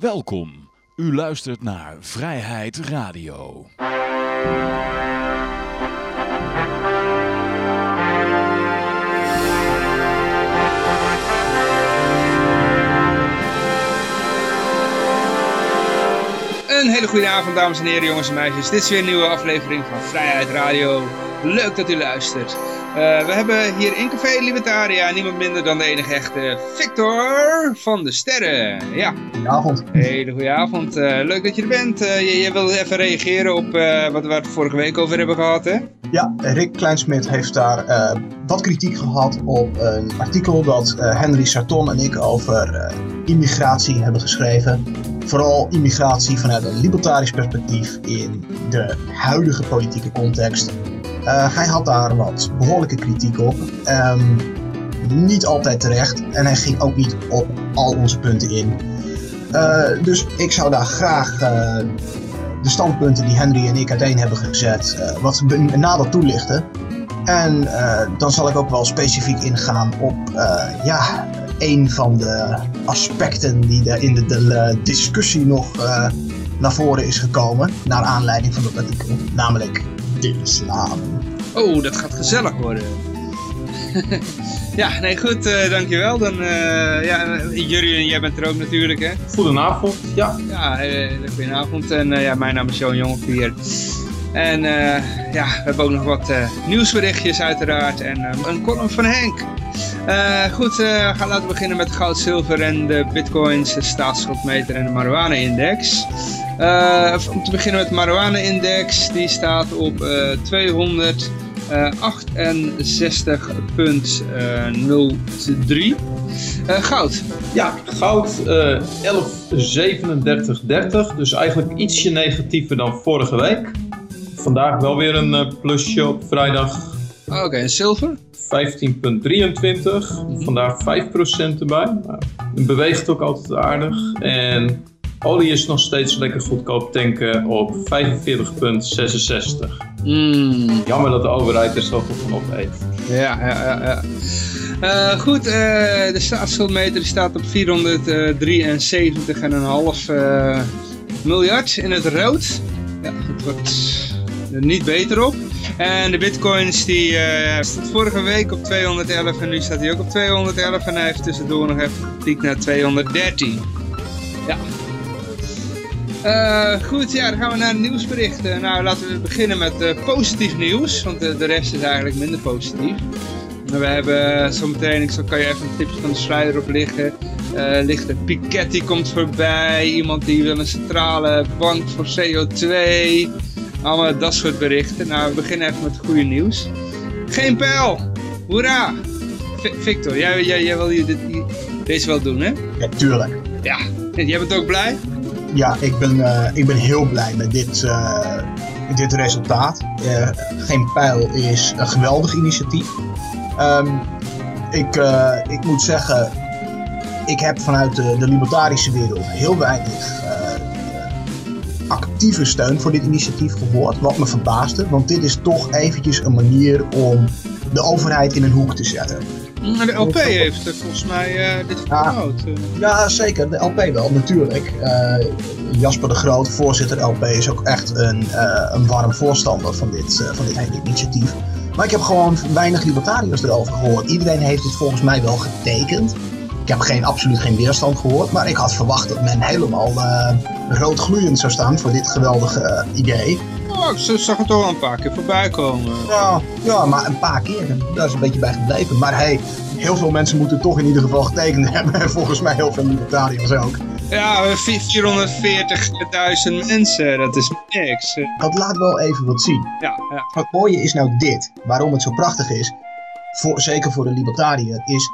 Welkom. U luistert naar Vrijheid Radio. Een hele goede avond, dames en heren, jongens en meisjes. Dit is weer een nieuwe aflevering van Vrijheid Radio. Leuk dat u luistert. Uh, we hebben hier in Café Libertaria niemand minder dan de enige echte Victor van de Sterren. Ja. Goedenavond. Hele goede avond. Uh, leuk dat je er bent. Uh, je, je wilde even reageren op wat we het vorige week over hebben gehad, hè? Ja, Rick Kleinsmit heeft daar wat kritiek gehad op een artikel dat Henry Sarton en ik over immigratie hebben geschreven. Vooral immigratie vanuit een libertarisch perspectief in de huidige politieke context. Uh, hij had daar wat behoorlijke kritiek op. Um, niet altijd terecht. En hij ging ook niet op al onze punten in. Uh, dus ik zou daar graag uh, de standpunten die Henry en ik uiteen hebben gezet, wat nader toelichten. En dan zal ik ook wel specifiek ingaan op ja, een van de aspecten die er in de, de discussie nog naar voren is gekomen. Naar aanleiding van dat artikel. Namelijk de islam. Oh, dat gaat gezellig worden. ja, nee goed, uh, dankjewel. Dan, uh, ja, Jurjen, jij bent er ook natuurlijk, hè? Goedenavond, ja. Ja, uh, goedenavond. En ja, mijn naam is Johan Jongevier. En ja, we hebben ook nog wat nieuwsberichtjes uiteraard en een column van Henk. Goed, we gaan laten beginnen met goud, zilver en de bitcoins, de staatsschuldmeter en de marijuana-index. om te beginnen met de marijuana-index, die staat op 200... Uh, 68,03. Uh, goud. Ja, goud uh, 11,37,30. Dus eigenlijk ietsje negatiever dan vorige week. Vandaag wel weer een plusje op vrijdag. Oké, okay, en zilver? 15,23. Vandaag 5% erbij. Het beweegt ook altijd aardig. En Olie is nog steeds lekker goedkoop tanken op 45,66. Mm. Jammer dat de overheid er zoveel van opeet. Ja, ja, ja. ja. Uh, goed, uh, de staatsschuldmeter staat op 473,5 uh, miljard in het rood. Ja, het wordt er niet beter op. En de bitcoins die stond vorige week op 211 en nu staat hij ook op 211 en hij heeft tussendoor nog even getikt naar 213. Ja, uh, goed, ja, dan gaan we naar nieuwsberichten. Nou, laten we beginnen met uh, positief nieuws, want de, de, rest is eigenlijk minder positief. We hebben zometeen, ik kan je even een tipje van de sluier op liggen. Uh, ligt een Piketty komt voorbij, iemand die wil een centrale bank voor CO2. Allemaal dat soort berichten. Nou, we beginnen even met het goede nieuws. Geen pijl! Hoera! V Victor, jij, jij, jij wil dit, deze wel doen, hè? Ja, tuurlijk. Ja, en jij bent ook blij? ja, ik ben, uh, ik ben heel blij met dit, uh, dit resultaat. Uh, Geen Pijl is een geweldig initiatief. Um, ik, ik moet zeggen, ik heb vanuit de, de libertarische wereld heel weinig actieve steun voor dit initiatief gehoord. Wat me verbaasde, want dit is toch eventjes een manier om de overheid in een hoek te zetten. Maar de LP heeft volgens mij uh, dit vergroot. Ja, ja, zeker. De LP wel, natuurlijk. Uh, Jasper de Groot, voorzitter LP, is ook echt een, uh, een warm voorstander van dit, van dit hele initiatief. Maar ik heb gewoon weinig libertariërs erover gehoord. Iedereen heeft het volgens mij wel getekend. Ik heb geen, absoluut geen weerstand gehoord, maar ik had verwacht dat men helemaal roodgloeiend zou staan voor dit geweldige idee. Oh, ik zag het al een paar keer voorbij komen. Ja, ja, maar een paar keer. Daar is een beetje bij gebleven. Maar hey, heel veel mensen moeten toch in ieder geval getekend hebben. En volgens mij heel veel libertariërs ook. Ja, 440.000 mensen, dat is niks. Dat laat wel even wat zien. Ja, ja. Het mooie is nou dit, waarom het zo prachtig is, voor, zeker voor de libertariër, is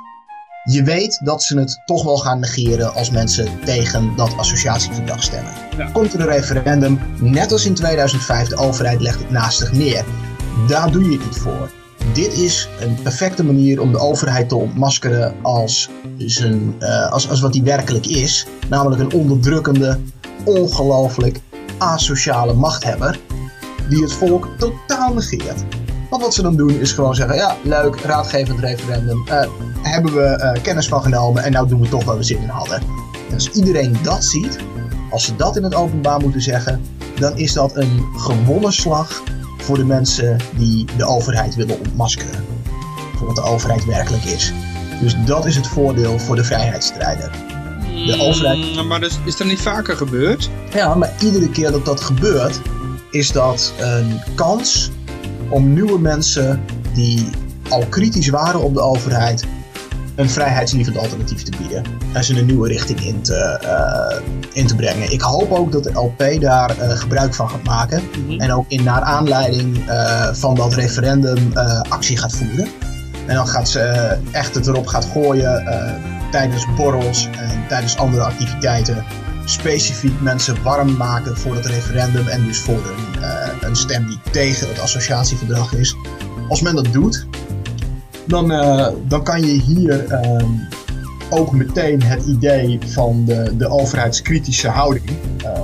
je weet dat ze het toch wel gaan negeren als mensen tegen dat associatieverdrag stemmen. Ja. Komt er een referendum, net als in 2005, de overheid legt het naast zich neer. Daar doe je het niet voor. Dit is een perfecte manier om de overheid te ontmaskeren als, zijn, uh, als, als wat die werkelijk is. Namelijk een onderdrukkende, ongelooflijk asociale machthebber die het volk totaal negeert. Want wat ze dan doen is gewoon zeggen, ja leuk, raadgevend referendum, uh, hebben we uh, kennis van genomen en nou doen we toch waar we zin in hadden. En als iedereen dat ziet, als ze dat in het openbaar moeten zeggen, dan is dat een gewonnen slag voor de mensen die de overheid willen ontmaskeren. Voor wat de overheid werkelijk is. Dus dat is het voordeel voor de vrijheidsstrijder. De overheid- Mm, maar is, is dat niet vaker gebeurd? Ja, maar iedere keer dat dat gebeurt, is dat een kans om nieuwe mensen die al kritisch waren op de overheid, een vrijheidslievend alternatief te bieden. En ze een nieuwe richting in te, eh, in te brengen. Ik hoop ook dat de LP daar eh, gebruik van gaat maken. En ook in naar aanleiding eh, van dat referendum actie gaat voeren. En dan gaat ze echt het erop gaat gooien tijdens borrels en tijdens andere activiteiten. Specifiek mensen warm maken voor het referendum en dus voor een, eh, een stem die tegen het associatieverdrag is. Als men dat doet, dan, eh, dan kan je hier ehm, ook meteen het idee van de, de overheidskritische houding eh,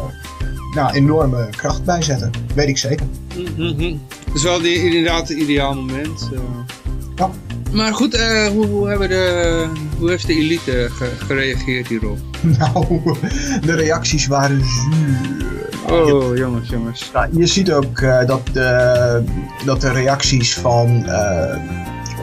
nou, enorme kracht bijzetten. Weet ik zeker. Dat is wel inderdaad het ideaal moment. Ja. Maar goed, eh, hoe, hoe, hebben de, hoe heeft de elite ge- gereageerd hierop? Nou, de reacties waren zuur. Oh, jongens, jongens. Nou, je ziet ook eh, dat, de, dat de reacties van, eh,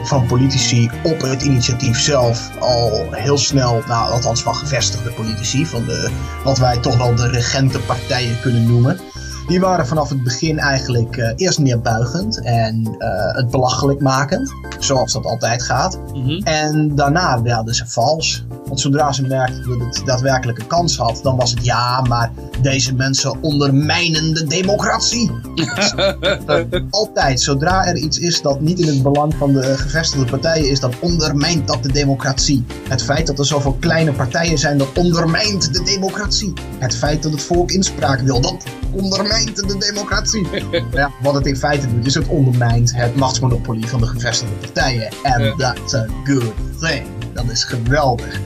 van politici op het initiatief zelf al heel snel, nou, althans van gevestigde politici, van de, wat wij toch wel de regentenpartijen kunnen noemen, die waren vanaf het begin eigenlijk eh, eerst neerbuigend en eh, het belachelijk makend, zoals dat altijd gaat. Mhm. En daarna werden ze vals. Want zodra ze merkten dat het daadwerkelijk een kans had, dan was het ja, maar deze mensen ondermijnen de democratie. Altijd, zodra er iets is dat niet in het belang van de gevestigde partijen is, dan ondermijnt dat de democratie. Het feit dat er zoveel kleine partijen zijn, dat ondermijnt de democratie. Het feit dat het volk inspraak wil, dat ondermijnt de democratie. ja, wat het in feite doet, is het ondermijnt het machtsmonopolie van de gevestigde partijen. En that's a good thing. Dat is geweldig.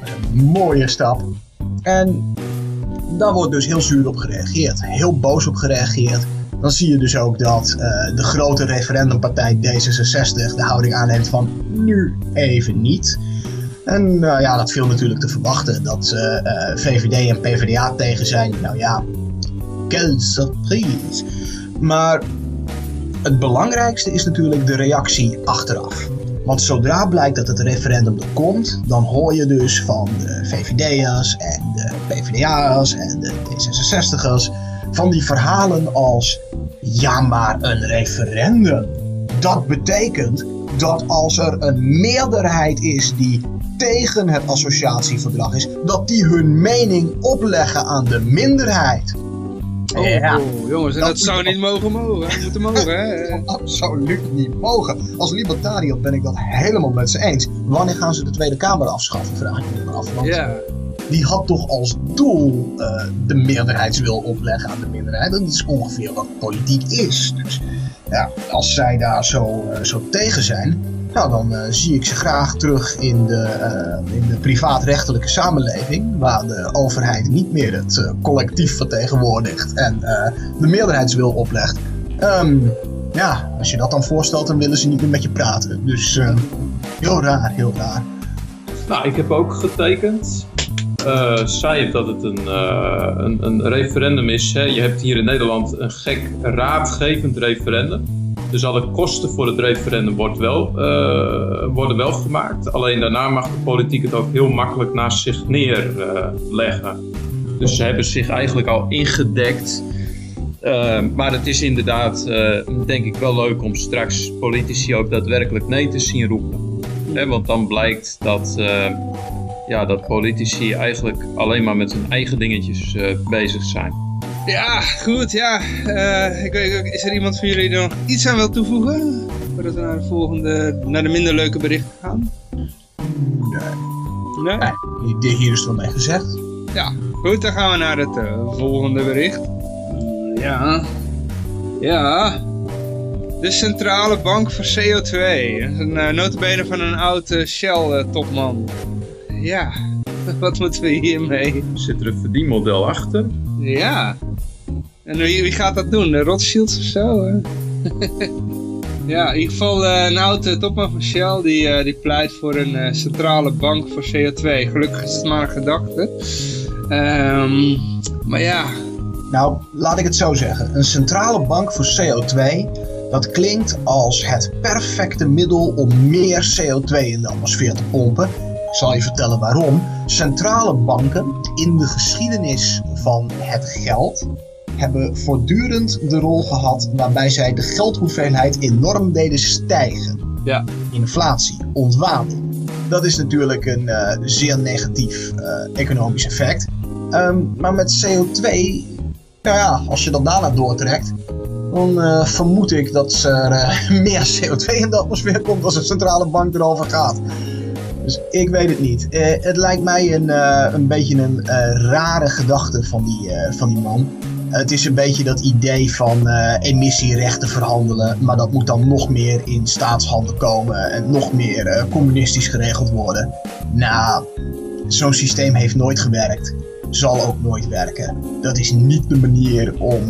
Dat is een mooie stap. En daar wordt dus heel zuur op gereageerd. Heel boos op gereageerd. Dan zie je dus ook dat eh, de grote referendumpartij D66 de houding aanneemt van nu even niet. En eh, ja, dat viel natuurlijk te verwachten dat eh, VVD en PvdA tegen zijn. Nou ja, surprise. Maar het belangrijkste is natuurlijk de reactie achteraf. Want zodra blijkt dat het referendum er komt, dan hoor je dus van de VVD'ers en de PvdA'ers en de D66'ers van die verhalen als ja maar een referendum. Dat betekent dat als er een meerderheid is die tegen het associatieverdrag is, dat die hun mening opleggen aan de minderheid. Oh, Ja. oh, jongens, en Dat dat, zou moet niet mogen mogen. hè? Moeten mogen, hè? absoluut niet mogen. Als libertariër ben ik dat helemaal met ze eens. Wanneer gaan ze de Tweede Kamer afschaffen, vraag ik me af. Want Ja. die had toch als doel eh, de meerderheidswil opleggen aan de minderheid. Dat is ongeveer wat politiek is. Dus ja, als zij daar zo, eh, zo tegen zijn, nou, dan eh, zie ik ze graag terug in de, eh, in de privaatrechtelijke samenleving, waar de overheid niet meer het eh, collectief vertegenwoordigt en de meerderheidswil oplegt. Ehm, ja, als je dat dan voorstelt, dan willen ze niet meer met je praten. Dus eh, heel raar, heel raar. Nou, ik heb ook getekend. Zei het dat het een, een, een referendum is. Hè? Je hebt hier in Nederland een gek raadgevend referendum. Dus alle kosten voor het referendum wordt wel, eh, worden wel gemaakt. Alleen daarna mag de politiek het ook heel makkelijk naast zich neerleggen. dus ze hebben zich eigenlijk al ingedekt. Eh, maar het is inderdaad, eh, denk ik, wel leuk om straks politici ook daadwerkelijk nee te zien roepen. Want dan blijkt dat, ja, dat politici eigenlijk alleen maar met hun eigen dingetjes bezig zijn. Ja, goed, ja. Eh, ik weet, ook, is er iemand van jullie die er nog iets aan wil toevoegen? Voordat we naar de volgende, naar de minder leuke berichten gaan? Nee. Nee? Nee, hier- is het wel mee gezegd. Ja, goed, dan gaan we naar het eh, volgende bericht. Ja. Ja. De Centrale Bank voor CO2. Dat is een uh, notabene van een oud eh, Shell-topman. ja, wat moeten we hiermee? Zit er een verdienmodel achter? Ja. En wie, gaat dat doen? De Rothschilds of zo? Ja, in ieder geval uh, een oude topman van Shell die, uh, die pleit voor een uh, centrale bank voor CO2. Gelukkig is het maar een gedachte. Um, maar ja. Nou, laat ik het zo zeggen. Een centrale bank voor CO2, dat klinkt als het perfecte middel om meer CO2 in de atmosfeer te pompen. Ik zal je vertellen waarom. Centrale banken in de geschiedenis van het geld hebben voortdurend de rol gehad waarbij zij de geldhoeveelheid enorm deden stijgen. Ja. Inflatie, ontwaarding. Dat is natuurlijk een uh, zeer negatief uh, economisch effect. Um, maar met CO2, nou ja, als je dat daarna doortrekt, dan uh, vermoed ik dat er meer CO2 in de atmosfeer komt als een centrale bank erover gaat. Dus ik weet het niet. het lijkt mij een, een beetje een rare gedachte van die, van die man. Het is een beetje dat idee van emissierechten verhandelen, maar dat moet dan nog meer in staatshanden komen en nog meer communistisch geregeld worden. Nou, zo'n systeem heeft nooit gewerkt, zal ook nooit werken. Dat is niet de manier om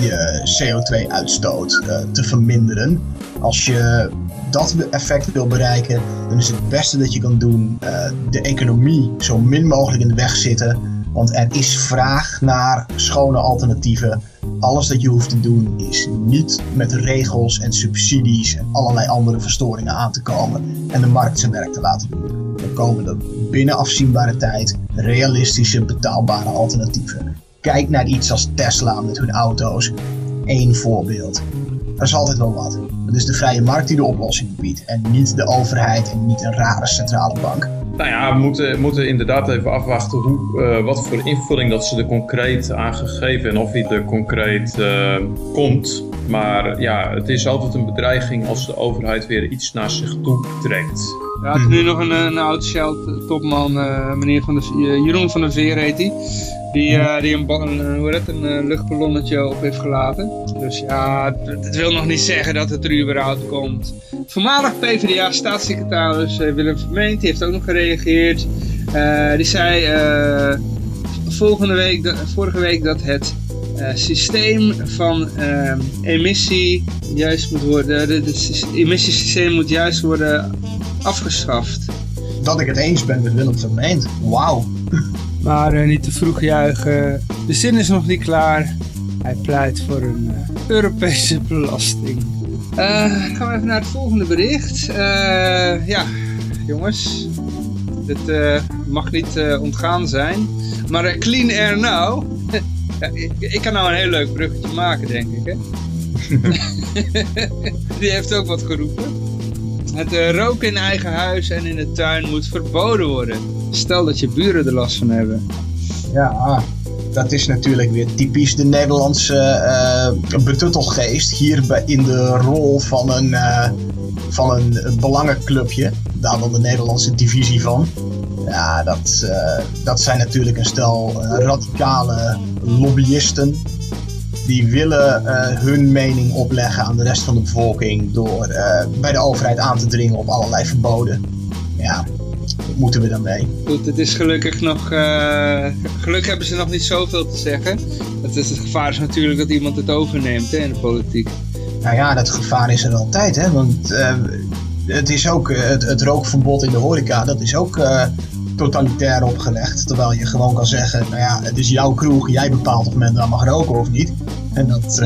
je CO2-uitstoot te verminderen. Als je dat effect wil bereiken, dan is het beste dat je kan doen de economie zo min mogelijk in de weg zitten want er is vraag naar schone alternatieven. Alles dat je hoeft te doen is niet met regels en subsidies en allerlei andere verstoringen aan te komen en de markt zijn werk te laten doen. Dan komen er binnen afzienbare tijd realistische, betaalbare alternatieven. Kijk naar iets als Tesla met hun auto's. Eén voorbeeld. Er is altijd wel wat. Het is de vrije markt die de oplossing biedt en niet de overheid en niet een rare centrale bank. Nou ja, we moeten, moeten inderdaad even afwachten hoe, uh, wat voor invulling dat ze er concreet aangegeven en of hij er concreet uh, komt. Maar ja, het is altijd een bedreiging als de overheid weer iets naar zich toe trekt. Ja, er nu nog een, een oud Shell-topman, uh, meneer van de, Jeroen van der Veer heet hij. Die, uh, die een, een, een uh, luchtballonnetje op heeft gelaten. Dus ja, het wil nog niet zeggen dat het er überhaupt komt. Voormalig PvdA-staatssecretaris uh, Willem Vermeent heeft ook nog gereageerd. die zei volgende week, vorige week dat het systeem van emissie juist moet worden, het emissiesysteem moet juist worden afgeschaft. Dat ik het eens ben met Willem Vermeend. Wauw. Maar uh, niet te vroeg juichen. De zin is nog niet klaar. Hij pleit voor een uh, Europese belasting. Uh, gaan we even naar het volgende bericht. ja, jongens. Dit mag niet ontgaan zijn. Maar Clean Air Now. ik, kan nou een heel leuk bruggetje maken, denk ik. Hè? Die heeft ook wat geroepen. Het roken in eigen huis en in de tuin moet verboden worden. Stel dat je buren er last van hebben. Ja, dat is natuurlijk weer typisch de Nederlandse uh, betuttelgeest. Hier in de rol van een, uh, van een belangenclubje. Daar dan de Nederlandse divisie van. Ja, dat, uh, dat zijn natuurlijk een stel radicale lobbyisten. Die willen hun mening opleggen aan de rest van de bevolking door bij de overheid aan te dringen op allerlei verboden. Ja, moeten we dan mee? Goed, het is gelukkig nog... Uh, gelukkig hebben ze nog niet zoveel te zeggen. Het, is, het gevaar is natuurlijk dat iemand het overneemt hè, in de politiek. Nou ja, dat gevaar is er altijd. Hè? Want uh, het is ook... Eh, het, het, rookverbod in de horeca, dat is ook... Uh, totalitair opgelegd. Terwijl je gewoon kan zeggen, nou ja, het is jouw kroeg, jij bepaalt of men daar mag roken of niet. En dat,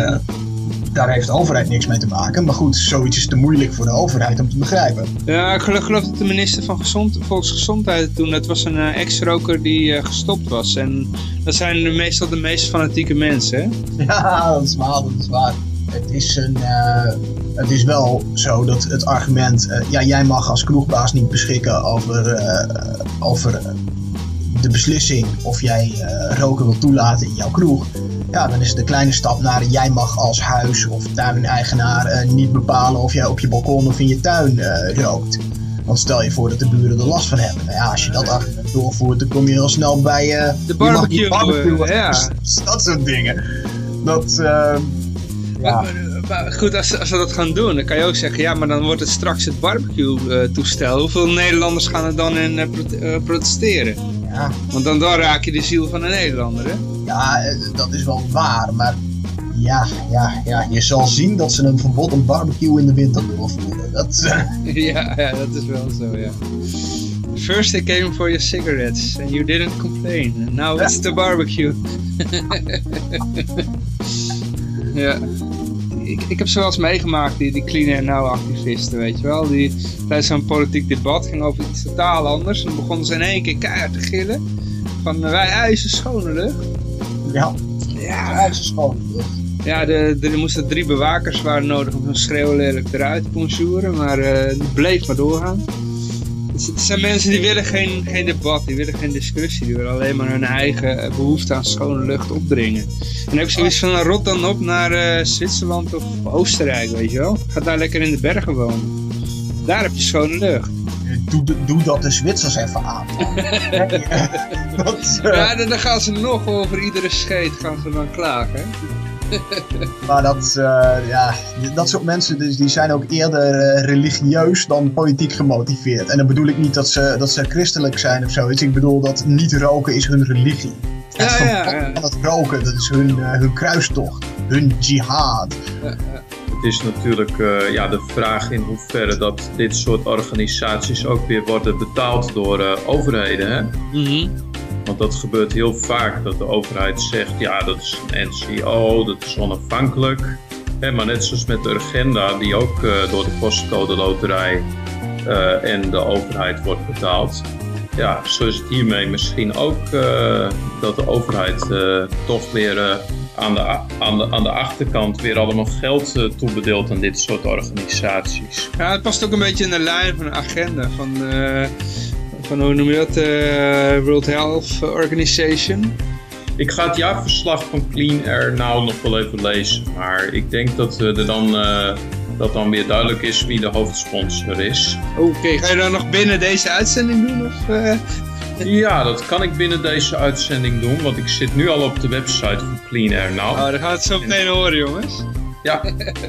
daar heeft de overheid niks mee te maken. Maar goed, zoiets is te moeilijk voor de overheid om te begrijpen. Ja, ik geloof, dat de minister van Gezond, Volksgezondheid toen, dat was een uh, ex-roker die uh, gestopt was. En dat zijn meestal de meest fanatieke mensen, hè? Ja, dat is waar, dat is waar. Het is, een, uh, het is wel zo dat het argument, ja, jij mag als kroegbaas niet beschikken over, over de beslissing of jij roken wil toelaten in jouw kroeg ja, dan is het de kleine stap naar jij mag als huis- of tuineigenaar uh, niet bepalen of jij op je balkon of in je tuin uh, rookt. Want stel je voor dat de buren er last van hebben. Nou ja, als je dat argument doorvoert, dan kom je heel snel bij uh, de barbecue. barbecue ja. Dat soort dingen. Dat, ja. Maar, goed, als, als, we dat gaan doen, dan kan je ook zeggen, ja, maar dan wordt het straks het barbecue-toestel. Hoeveel Nederlanders gaan er dan in protesteren? Ja. Want dan, dan raak je de ziel van een Nederlander, hè? Ja, dat is wel waar, maar Ja, ja, ja. Je zal zien dat ze een verbod op barbecue in de winter doorvoeren. Dat, eh, ja, ja, dat is wel zo, ja. First they came for your cigarettes and you didn't complain. And now it's the barbecue. ja. Ik, ik heb ze eens meegemaakt, die, die Clean Air Now activisten, weet je wel. Die tijdens zo'n politiek debat ging over iets totaal anders. En dan begonnen ze in één keer keihard te gillen. Van eh, wij eisen schone lucht. Ja, Ja, ja de, de, er moesten drie bewakers waren nodig om zo'n schreeuw lelijk eruit te bonjouren. Maar eh, het bleef maar doorgaan. Dus het zijn mensen die willen geen, geen debat, die willen geen discussie. Die willen alleen maar hun eigen eh, behoefte aan schone lucht opdringen. En dan heb ik zoiets van, nou, rot dan op naar eh, Zwitserland of Oostenrijk, weet je wel. Ga daar lekker in de bergen wonen. Daar heb je schone lucht. Doe, doe dat de Zwitsers even aan. dat, eh, Ja, dan, gaan ze nog over iedere scheet gaan ze dan klagen. Maar dat, eh, ja, dat soort mensen dus, die zijn ook eerder eh, religieus dan politiek gemotiveerd. En dan bedoel ik niet dat ze, dat ze christelijk zijn of zoiets. Ik bedoel dat niet roken is hun religie. Ja, het ja, het roken, dat is hun, hun kruistocht. Hun jihad. Het is natuurlijk eh, ja, de vraag in hoeverre dat dit soort organisaties ook weer worden betaald door eh, overheden. Hè? Mhm. Want dat gebeurt heel vaak dat de overheid zegt, ja dat is een NCO, dat is onafhankelijk. Hè, maar net zoals met de agenda die ook eh, door de postcode loterij en de overheid wordt betaald. Ja, zo is het hiermee misschien ook eh, dat de overheid eh, toch weer eh, aan, de, aan, de, aan de achterkant weer allemaal geld toebedeelt aan dit soort organisaties. Ja, het past ook een beetje in de lijn van de agenda van, van hoe noem je dat, World Health Organization. Ik ga het jaarverslag van Clean Air nou nog wel even lezen. Maar ik denk dat eh, er dan, dat dan weer duidelijk is wie de hoofdsponsor is. Oké, ga je dan nog binnen deze uitzending doen? Of, eh? Ja, dat kan ik binnen deze uitzending doen. Want ik zit nu al op de website van Clean Air Now. Oh, dan gaan we het zo meteen horen, jongens. Ja,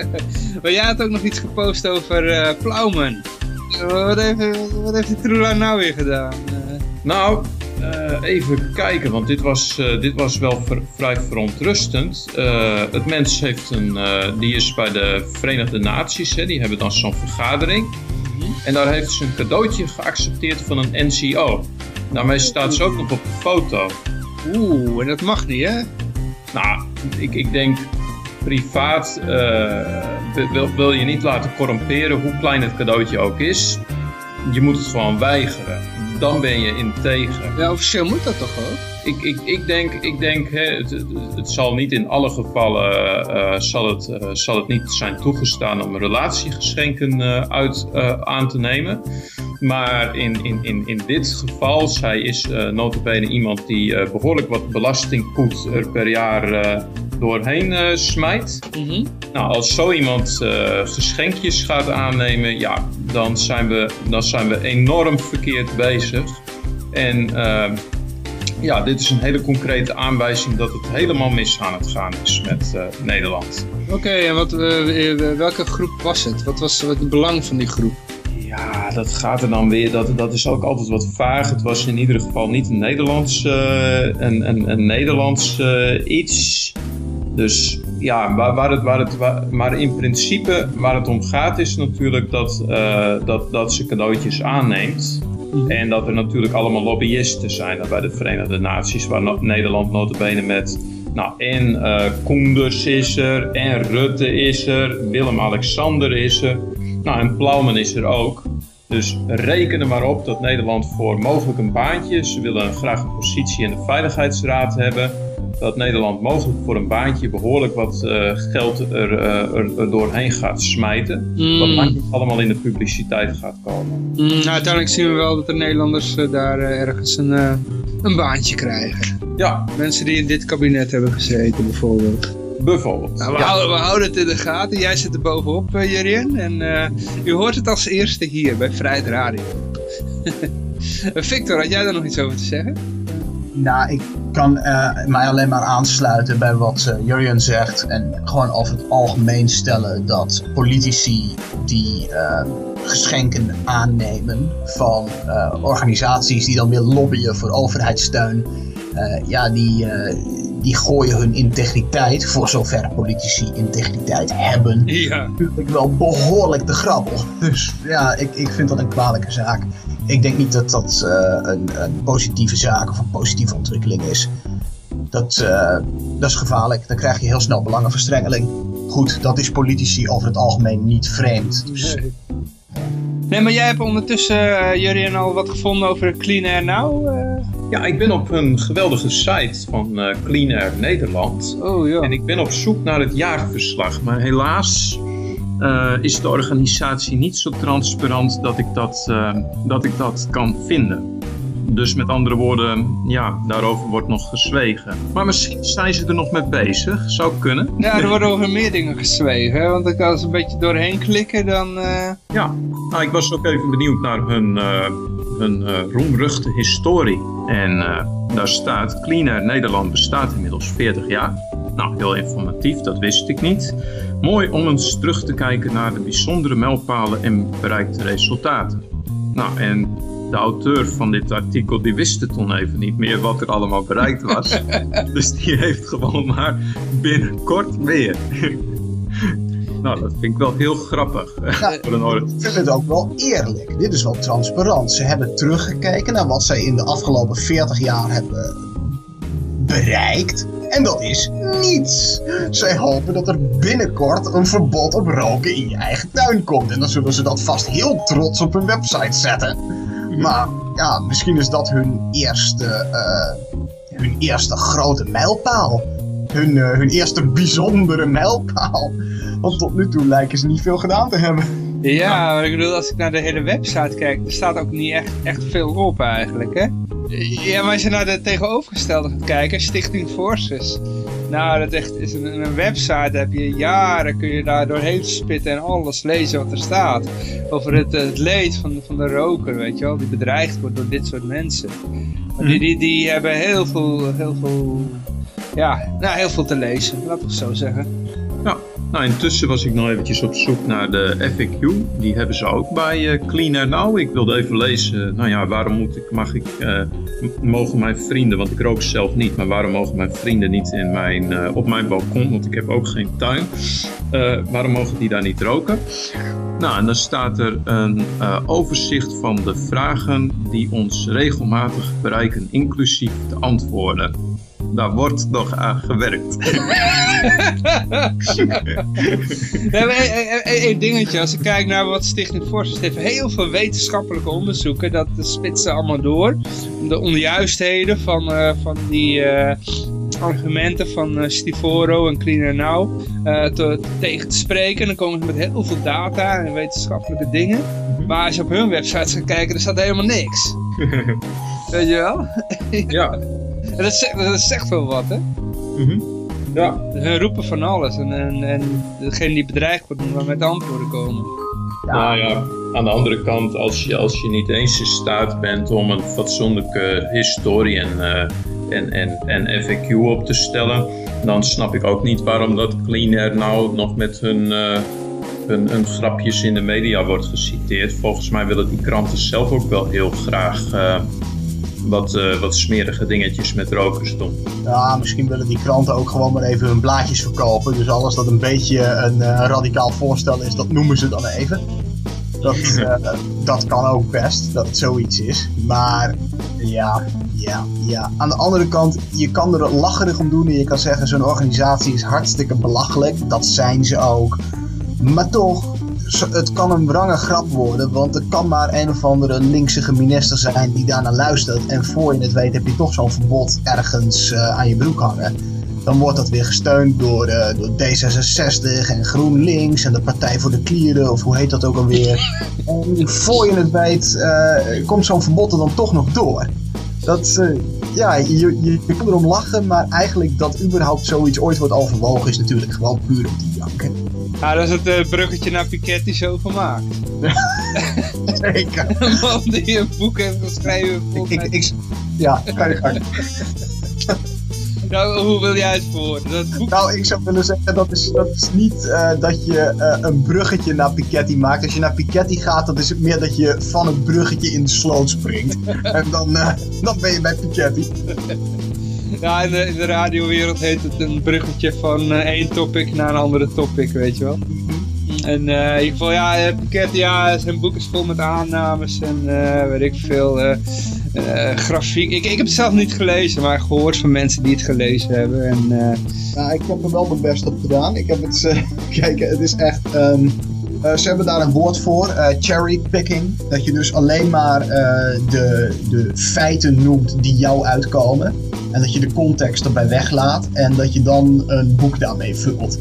Maar jij had ook nog iets gepost over Plowman. Wat heeft, wat heeft die Trula nou weer gedaan? Eh, nou, even kijken. Want dit was, eh, dit was wel ver- vrij verontrustend. Eh, het mens heeft een, eh, die is bij de Verenigde Naties. Hè, die hebben dan zo'n vergadering. En daar heeft ze een cadeautje geaccepteerd van een NCO. Daarmee staat ze ook nog op de foto. Oeh, en dat mag niet, hè? Nou, ik, ik denk privaat eh, wil, wil je niet laten corromperen, hoe klein het cadeautje ook is. Je moet het gewoon weigeren. Dan ben je integer. Ja, officieel moet dat toch ook? Ik, ik, ik denk, ik denk hè, het, het, zal niet in alle gevallen eh, zal het, eh, zal het niet zijn toegestaan om relatiegeschenken eh, uit, aan te nemen. Maar in, in, in, in dit geval, zij is uh, iemand die eh, behoorlijk wat belastingpoet er per jaar doorheen eh, smijt. Nou, als zo iemand eh, geschenkjes gaat aannemen, ja, dan zijn we, dan zijn we enorm verkeerd bezig. En eh, ja, dit is een hele concrete aanwijzing dat het helemaal mis aan het gaan is met eh, Nederland. Oké, en wat, welke groep was het? Wat was het belang van die groep? Ja, dat gaat er dan weer. Dat, dat is ook altijd wat vaag. Het was in ieder geval niet een Nederlands, eh, een, een, een Nederlands eh, iets. Dus ja, waar, waar het, waar het, waar- maar in principe waar het om gaat is natuurlijk dat, eh, dat, dat ze cadeautjes aanneemt. En dat er natuurlijk allemaal lobbyisten zijn bij de Verenigde Naties, waar Nederland notabene met... Nou, en eh Koenders is er, en Rutte is er, Willem-Alexander is er. Nou, en Plaumen is er ook. Dus reken er maar op dat Nederland voor mogelijk een baantje, ze willen graag een positie in de Veiligheidsraad hebben, dat Nederland mogelijk voor een baantje behoorlijk wat eh, geld er, eh, er, er doorheen gaat smijten. Wat Mm. lang niet allemaal in de publiciteit gaat komen. Mm, nou, uiteindelijk zien we wel dat de Nederlanders eh, daar ergens een, een baantje krijgen. Ja, Mensen die in dit kabinet hebben gezeten bijvoorbeeld. bijvoorbeeld. Nou, we, Ja. houden, we houden het in de gaten. Jij zit er bovenop, Jurien. En u hoort het als eerste hier bij Vrijheid Radio. Victor, had jij daar nog iets over te zeggen? Nou, ik kan eh, mij alleen maar aansluiten bij wat uh, Jurjen zegt. En gewoon over het algemeen stellen dat politici die uh, geschenken aannemen van organisaties die dan weer lobbyen voor overheidssteun. Ja, die, die gooien hun integriteit, voor zover politici integriteit hebben, Ja. natuurlijk wel behoorlijk de grabbel. Dus ja, ik, ik vind dat een kwalijke zaak. Ik denk niet dat dat eh, een, een positieve zaak of een positieve ontwikkeling is. Dat, eh, dat is gevaarlijk. Dan krijg je heel snel belangenverstrengeling. Goed, dat is politici over het algemeen niet vreemd. Dus Nee. Maar jij hebt ondertussen, eh Jurien, al wat gevonden over Clean Air Now? Ja, ik ben op een geweldige site van eh Clean Air Nederland. Oh ja. En ik ben op zoek naar het jaarverslag. Maar helaas eh, is de organisatie niet zo transparant dat ik dat, eh, dat ik dat kan vinden. Dus met andere woorden, ja, daarover wordt nog gezwegen. Maar misschien zijn ze er nog mee bezig. Zou kunnen. Ja, er worden over meer dingen gezwegen. hè, Want ik als een beetje doorheen klikken, dan... Ja, nou, ik was ook even benieuwd naar hun, hun eh, roemruchte historie. En eh, daar staat, Clean Air Nederland bestaat inmiddels 40 jaar. Nou, heel informatief, dat wist ik niet. Mooi om eens terug te kijken naar de bijzondere mijlpalen en bereikte resultaten. Nou, en de auteur van dit artikel, die wist het toen even niet meer wat er allemaal bereikt was. dus die heeft gewoon maar binnenkort meer. Nou, dat vind ik wel heel grappig. Voor een orde. ik vind het ook wel eerlijk. Dit is wel transparant. Ze hebben teruggekeken naar wat zij in de afgelopen 40 jaar hebben bereikt. En dat is niets. Zij hopen dat er binnenkort een verbod op roken in je eigen tuin komt. En dan zullen ze dat vast heel trots op hun website zetten. Maar ja, misschien is dat hun eerste, eh, hun eerste grote mijlpaal. Hun, eh, hun eerste bijzondere mijlpaal. Want tot nu toe lijken ze niet veel gedaan te hebben. Ja, maar ik bedoel, als ik naar de hele website kijk, er staat ook niet echt, echt veel op eigenlijk, hè? Ja, maar als je naar de tegenovergestelde gaat kijken, Stichting Forces. Nou, dat echt is een, een website, daar heb je jaren, kun je daar doorheen spitten en alles lezen wat er staat. Over het, het leed van, van de roker, weet je wel, die bedreigd wordt door dit soort mensen. Die, die, die hebben heel veel, heel veel, ja, nou, heel veel te lezen, laat ik zo zeggen. Ja, nou intussen was ik nog eventjes op zoek naar de FAQ. Die hebben ze ook bij eh Clean Air Now. Ik wilde even lezen, nou ja, waarom moet ik, mag ik, eh, mogen mijn vrienden, want ik rook zelf niet, maar waarom mogen mijn vrienden niet in mijn, eh, op mijn balkon, want ik heb ook geen tuin. Eh, waarom mogen die daar niet roken? Nou, en dan staat er een eh, overzicht van de vragen die ons regelmatig bereiken, inclusief de antwoorden. Daar wordt nog aan gewerkt. Ja, maar één- één- één dingetje, als ik kijk naar wat Stichting Forces heeft, heel veel wetenschappelijke onderzoeken, dat spitsen allemaal door. De onjuistheden van, eh, van die eh, argumenten van eh, Stivoro en Cleaner te, tegen te spreken. Dan komen ze met heel veel data en wetenschappelijke dingen. Maar als je op hun website gaat kijken, er staat helemaal niks. Weet je wel? ja. En dat zegt, dat zegt wel wat, hè? Mhm. Ja, Hun roepen van alles en, en, en degene die bedreigd wordt moet maar met antwoorden komen. Nou ja, aan de andere kant, als je, als je niet eens in staat bent om een fatsoenlijke historie en, eh, en, en, en FAQ op te stellen, dan snap ik ook niet waarom dat Clean Air nou nog met hun, eh, hun, hun grapjes in de media wordt geciteerd. Volgens mij willen die kranten zelf ook wel heel graag eh, wat, eh, wat smerige dingetjes met rokers doen. Ja, misschien willen die kranten ook gewoon maar even hun blaadjes verkopen. Dus alles dat een beetje een eh, radicaal voorstel is, dat noemen ze dan even. Dat, eh, dat kan ook best, dat het zoiets is. Maar ja, ja, ja. Aan de andere kant, je kan er lacherig om doen en je kan zeggen zo'n organisatie is hartstikke belachelijk. Dat zijn ze ook. Maar toch, het kan een wrange grap worden, want er kan maar een of andere linksige minister zijn die daarnaar luistert. En voor je het weet heb je toch zo'n verbod ergens eh, aan je broek hangen. Dan wordt dat weer gesteund door, eh, door D66 en GroenLinks en de Partij voor de Klieren, of hoe heet dat ook alweer. en voor je het weet eh, komt zo'n verbod er dan toch nog door. Dat, ja, je, je, je kan erom lachen, maar eigenlijk dat überhaupt zoiets ooit wordt overwogen is natuurlijk gewoon puur om te janken. Ja, dat is het eh, bruggetje naar Piketty zo gemaakt. Zeker. Een man die een boek heeft geschreven. Ik, ik, ik, ja, ga je gang. Nou, hoe wil jij het verwoorden? Dat boek... Nou, ik zou willen zeggen, dat is, dat is niet eh, dat je eh, een bruggetje naar Piketty maakt. Als je naar Piketty gaat, dan is het meer dat je van het bruggetje in de sloot springt. en dan, dan ben je bij Piketty. Ja, in de, in de radiowereld heet het een bruggetje van eh, één topic naar een andere topic, weet je wel. En eh, in ieder geval, ja, eh, Piketty, ja, zijn boek is vol met aannames en weet ik veel, grafiek. Ik, ik heb het zelf niet gelezen, maar gehoord van mensen die het gelezen hebben. En, Nou, ik heb er wel mijn best op gedaan. Ik heb het, kijk, het is echt, ehm, eh, ze hebben daar een woord voor, eh, cherry picking. Dat je dus alleen maar de, de feiten noemt die jou uitkomen. En dat je de context erbij weglaat en dat je dan een boek daarmee vult.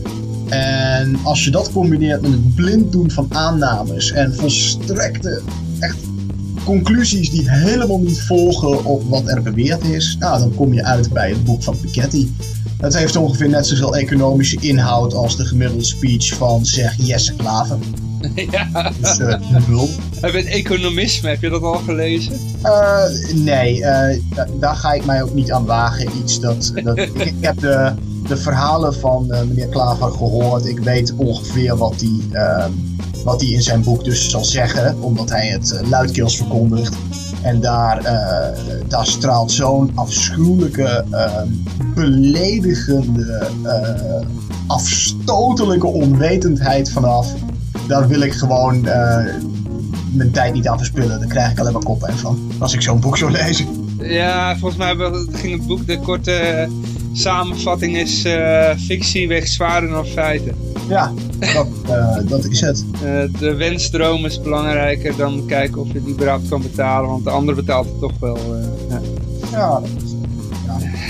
En als je dat combineert met het blind doen van aannames en volstrekte, echt conclusies die helemaal niet volgen op wat er beweerd is, nou, dan kom je uit bij het boek van Piketty. Het heeft ongeveer net zoveel economische inhoud als de gemiddelde speech van zeg Jesse Klaver. ja, Dus eh, nul. heb je het economisme, heb je dat al gelezen? Eh, nee, eh, da- daar ga ik mij ook niet aan wagen. Iets dat, dat, ik, ik heb de, de verhalen van eh, meneer Klaver gehoord. Ik weet ongeveer wat hij ehm, wat hij in zijn boek dus zal zeggen, omdat hij het luidkeels verkondigt. En daar, eh, daar straalt zo'n afschuwelijke, ehm, beledigende, eh, afstotelijke onwetendheid vanaf. Daar wil ik gewoon eh, mijn tijd niet aan verspillen. Daar krijg ik alleen maar koppijn van. Als ik zo'n boek zou lezen. Ja, volgens mij ging het boek, de korte samenvatting is fictie weegt zwaarder dan feiten. Ja, dat, eh, dat is het. Eh, de wensdroom is belangrijker dan kijken of je het überhaupt kan betalen, want de ander betaalt het toch wel. eh, ja. Ja,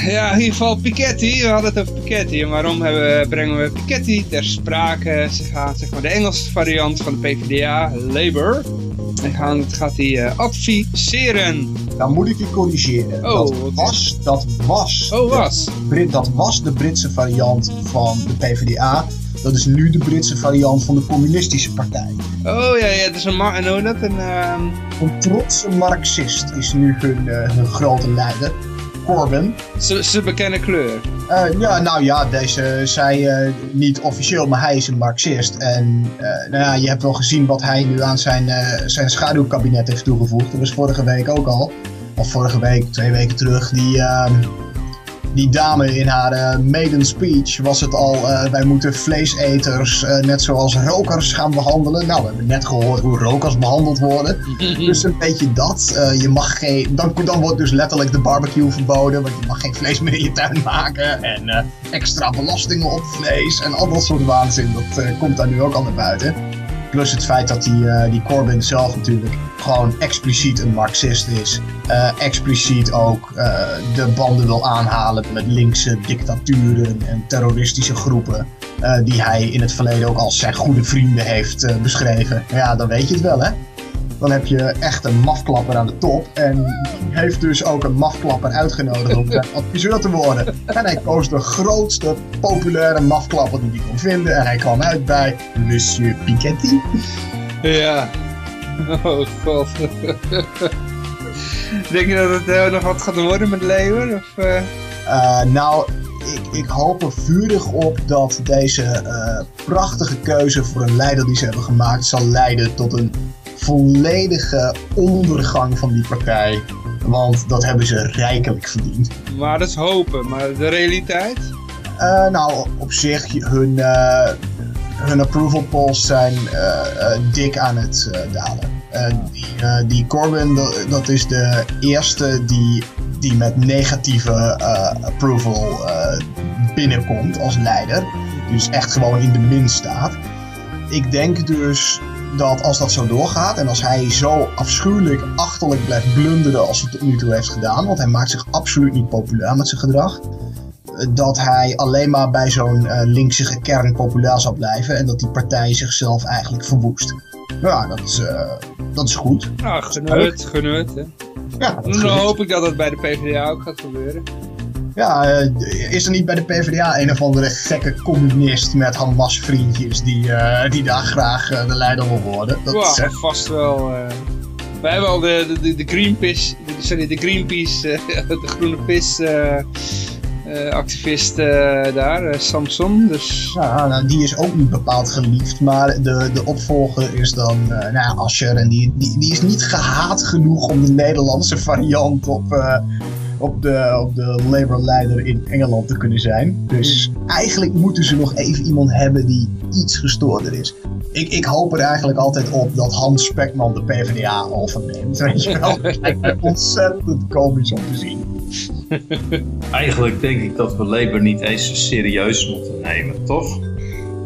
Ja, in ieder geval Piketty. We hadden het over Piketty. En waarom hebben, brengen we Piketty ter sprake? Ze gaan zeg maar de Engelse variant van de PvdA, Labour. En gaan, het gaat die eh, adviseren. dan moet ik je corrigeren. Oh, dat, was, dat, was Oh, was. Brit, dat was de Britse variant van de PvdA. Dat is nu de Britse variant van de Communistische Partij. Oh ja, ja, dat is een en dat? Een, ehm, Een trotse Marxist is nu hun, eh, hun grote leider. Corbyn. ze, bekennen kleur. Eh, ja, nou ja, deze zei eh, niet officieel, maar hij is een Marxist. En nou ja, je hebt wel gezien wat hij nu aan zijn, zijn schaduwkabinet heeft toegevoegd. Dat was vorige week ook al. Of vorige week, twee weken terug. Die, ehm, die dame in haar eh, maiden speech was het al. eh, wij moeten vleeseters eh, net zoals rokers gaan behandelen. Nou, we hebben net gehoord hoe rokers behandeld worden. Dus een beetje dat. Je mag geen, dan, dan wordt dus letterlijk de barbecue verboden, want je mag geen vlees meer in je tuin maken. En extra belastingen op vlees en al dat soort waanzin. Dat komt daar nu ook al naar buiten. Plus het feit dat die, eh, die Corbyn zelf natuurlijk gewoon expliciet een Marxist is. Eh, expliciet ook eh, de banden wil aanhalen met linkse dictaturen en terroristische groepen. die hij in het verleden ook als zijn goede vrienden heeft beschreven. Ja, dan weet je het wel hè dan heb je echt een mafklapper aan de top. En die heeft dus ook een mafklapper uitgenodigd om zijn adviseur te worden. En hij koos de grootste populaire mafklapper die hij kon vinden. En hij kwam uit bij Monsieur Piketty. Ja. Oh god. Denk je dat het eh, nog wat gaat worden met Leeuwen? Of, eh? Eh, nou, ik, ik hoop er vurig op dat deze prachtige keuze voor een leider die ze hebben gemaakt zal leiden tot een volledige ondergang van die partij. Want dat hebben ze rijkelijk verdiend. Maar dat is hopen. Maar de realiteit? Eh, nou, op zich, hun, eh, hun approval polls zijn eh, dik aan het dalen. Die, die Corbyn, dat, dat is de eerste die, die met negatieve approval binnenkomt als leider. Dus echt gewoon in de min staat. Ik denk dus dat als dat zo doorgaat en als hij zo afschuwelijk achterlijk blijft blunderen als hij tot nu toe heeft gedaan, want hij maakt zich absoluut niet populair met zijn gedrag, dat hij alleen maar bij zo'n eh, linkse kern populair zal blijven en dat die partij zichzelf eigenlijk verwoest. Ja, dat is, eh, dat is goed. Nou, genut, genut. Hè. Ja, Dan hoop ik dat dat bij de PvdA ook gaat gebeuren. Ja eh, is er niet bij de PvdA een of andere gekke communist met Hamas vriendjes die, eh, die daar graag eh, de leider wil worden? Dat is, Ja, vast wel. wij hebben al de, de, de, Greenpeace, de, sorry, de Greenpeace, de groene pis eh, activist daar, Samson. Dus Ja, nou, die is ook niet bepaald geliefd, maar de, de opvolger is dan nou, ja, Ascher. En die, die, die is niet gehaat genoeg om de Nederlandse variant op, op de, op de Labour-leider in Engeland te kunnen zijn. Dus eigenlijk moeten ze nog even iemand hebben die iets gestoorder is. Ik, ik hoop er eigenlijk altijd op dat Hans Spekman de PvdA overneemt. Weet je wel? Dat lijkt mij ontzettend komisch om te zien. Eigenlijk denk ik dat we Labour niet eens zo serieus moeten nemen, toch?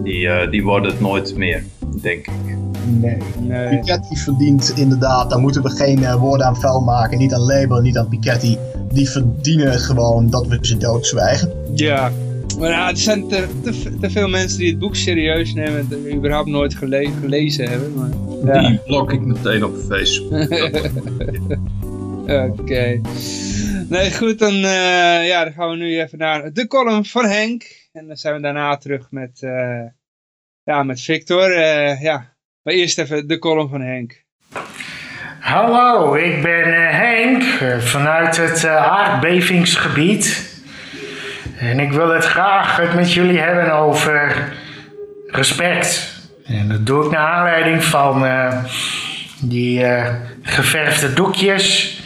Die, eh, die worden het nooit meer, denk ik. Nee. Nee. Piketty verdient inderdaad, daar moeten we geen eh, woorden aan vuil maken. Niet aan Labour, niet aan Piketty. Die verdienen gewoon dat we ze doodzwijgen. Ja. Maar ja, er zijn te, te, te veel mensen die het boek serieus nemen en het überhaupt nooit gele- gelezen hebben. Maar, ja. Die blok ik meteen op Facebook. Oké. Nee, goed, dan, eh, ja, dan gaan we nu even naar de column van Henk. En dan zijn we daarna terug met, eh, ja, met Victor. Eh, ja, maar eerst even de column van Henk. Hallo, ik ben eh, Henk eh, vanuit het eh, aardbevingsgebied. En ik wil het graag met jullie hebben over respect. En dat doe ik naar aanleiding van die geverfde doekjes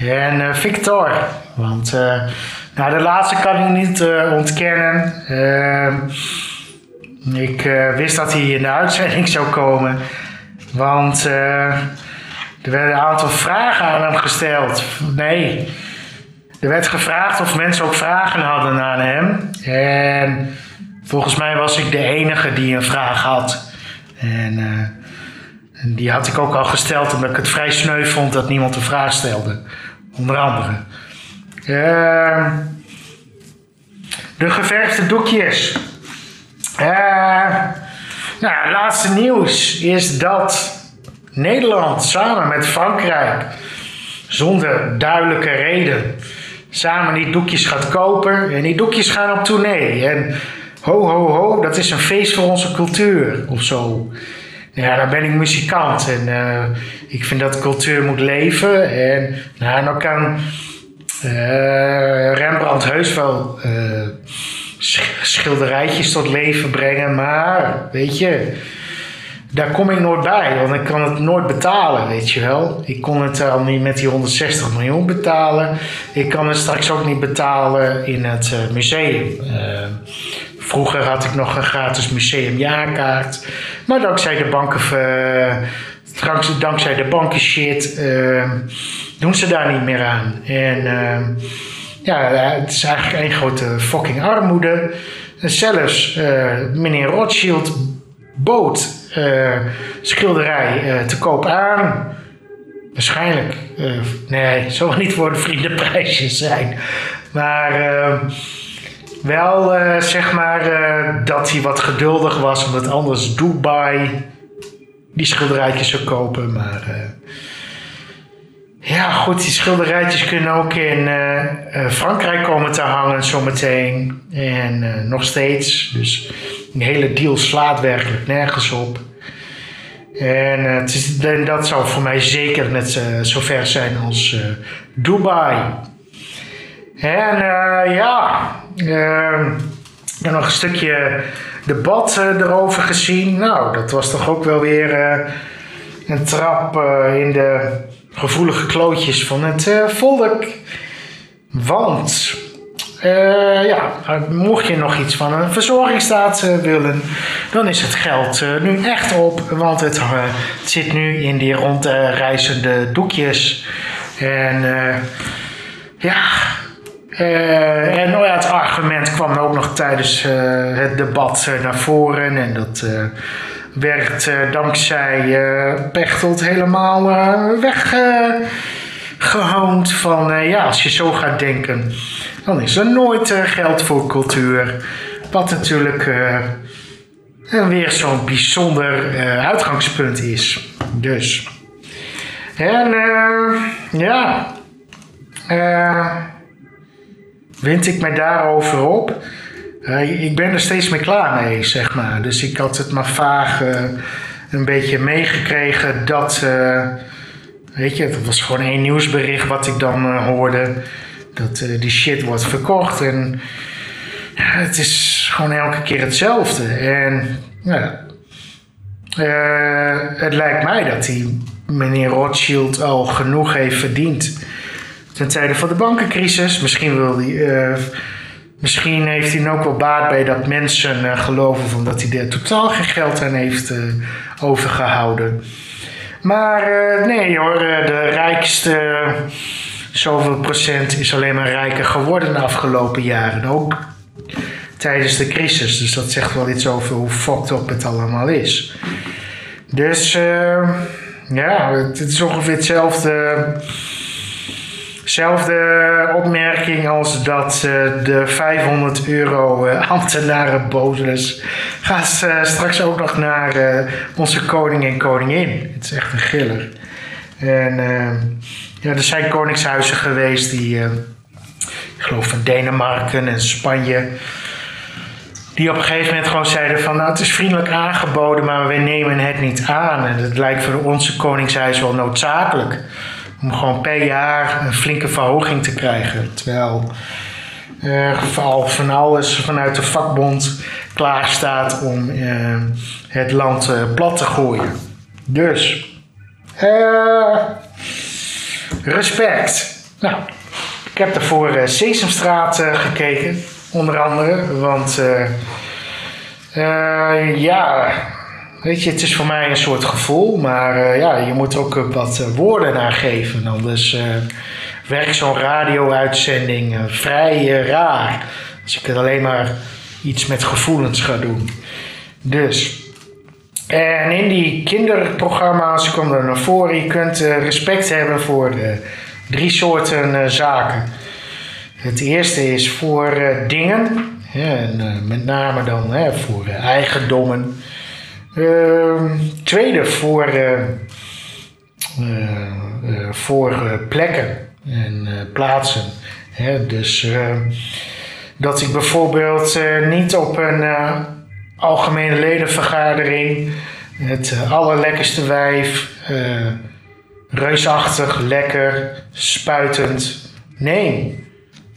en Victor. Want nou, de laatste kan ik niet ontkennen. Ik wist dat hij in de uitzending zou komen. Want er werden een aantal vragen aan hem gesteld. Nee, er werd gevraagd of mensen ook vragen hadden aan hem. En volgens mij was ik de enige die een vraag had. En, eh, en die had ik ook al gesteld omdat ik het vrij sneu vond dat niemand een vraag stelde. Onder andere. Eh, de geverfde doekjes. Eh, nou, laatste nieuws is dat Nederland samen met Frankrijk, zonder duidelijke reden, samen die doekjes gaat kopen. En die doekjes gaan op tournee. En ho, ho, ho, dat is een feest voor onze cultuur of zo. Ja, dan ben ik muzikant en eh, ik vind dat cultuur moet leven. En nou, dan kan eh, Rembrandt heus wel eh, sch- schilderijtjes tot leven brengen, maar weet je, daar kom ik nooit bij, want ik kan het nooit betalen, weet je wel. Ik kon het al niet met die 160 miljoen betalen. Ik kan het straks ook niet betalen in het eh, museum. Eh, vroeger had ik nog een gratis museumjaarkaart, maar dankzij de banken, eh, dankzij de banken shit, eh, doen ze daar niet meer aan. En eh, ja, het is eigenlijk één grote fucking armoede. Zelfs eh, meneer Rothschild bood eh, schilderij eh, te koop aan. Waarschijnlijk. eh, nee, het zal niet voor de vriendenprijsjes zijn. Maar eh, wel eh, zeg maar eh, dat hij wat geduldig was, omdat anders Dubai die schilderijtjes zou kopen. Maar eh, ja, goed, die schilderijtjes kunnen ook in eh, eh, Frankrijk komen te hangen zometeen. En eh, nog steeds. Dus die hele deal slaat werkelijk nergens op. En eh, het is, dat zou voor mij zeker net eh, zo ver zijn als eh, Dubai. En ja, eh, ik heb nog een stukje debat erover gezien. Nou, dat was toch ook wel weer een trap in de gevoelige klootjes van het volk. Want, eh, ja, mocht je nog iets van een verzorgingsstaat eh, willen, dan is het geld eh, nu echt op. Want het, zit nu in die rondreizende doekjes. En ja, en oh ja, het argument kwam ook nog tijdens het debat naar voren. En dat werd dankzij Pechtold helemaal eh, weggehoond. van eh, ja, als je zo gaat denken, dan is er nooit eh, geld voor cultuur. Wat natuurlijk eh, weer zo'n bijzonder uitgangspunt is. Dus. En ja. wind ik mij daarover op. Ik ben er steeds meer klaar mee, zeg maar. Dus ik had het maar vaag een beetje meegekregen dat... weet je, dat was gewoon één nieuwsbericht wat ik dan eh, hoorde. Dat eh, die shit wordt verkocht. En het is gewoon elke keer hetzelfde. En ja, eh, het lijkt mij dat die meneer Rothschild al genoeg heeft verdiend ten tijde van de bankencrisis. Misschien, wil eh, misschien heeft hij ook wel baat bij dat mensen geloven van dat hij er totaal geen geld aan heeft eh, overgehouden. Maar eh, nee hoor, eh, de rijkste zoveel procent is alleen maar rijker geworden de afgelopen jaren. Ook tijdens de crisis. Dus dat zegt wel iets over hoe fucked up het allemaal is. Dus eh, ja, het is ongeveer hetzelfde. Zelfde opmerking als dat eh, de 500 euro eh, ambtenarenbonus gaat eh, straks ook nog naar onze koning en koningin. Het is echt een giller. En ja, er zijn koningshuizen geweest die, ik geloof van Denemarken en Spanje, die op een gegeven moment gewoon zeiden van nou het is vriendelijk aangeboden, maar we nemen het niet aan. En het lijkt voor onze koningshuis wel noodzakelijk om gewoon per jaar een flinke verhoging te krijgen. Terwijl van alles vanuit de vakbond klaar staat om eh, het land eh, plat te gooien. Dus, eh, respect. Nou, ik heb eh, Sesamstraat gekeken, onder andere, want ja, weet je, het is voor mij een soort gevoel, maar eh, ja, je moet ook eh, wat eh, woorden aan geven, anders eh, werkt zo'n radio-uitzending vrij raar. Als ik het alleen maar iets met gevoelens ga doen. Dus, en in die kinderprogramma's komt er naar voren, je kunt respect hebben voor eh, drie soorten zaken. Het eerste is voor dingen, en, met name dan hè, voor eigendommen. Ehm, tweede voor, eh, eh, eh, voor plekken en plaatsen. Hè, dus eh, dat ik bijvoorbeeld niet op een algemene ledenvergadering het allerlekkerste wijf, reusachtig, lekker, spuitend neem.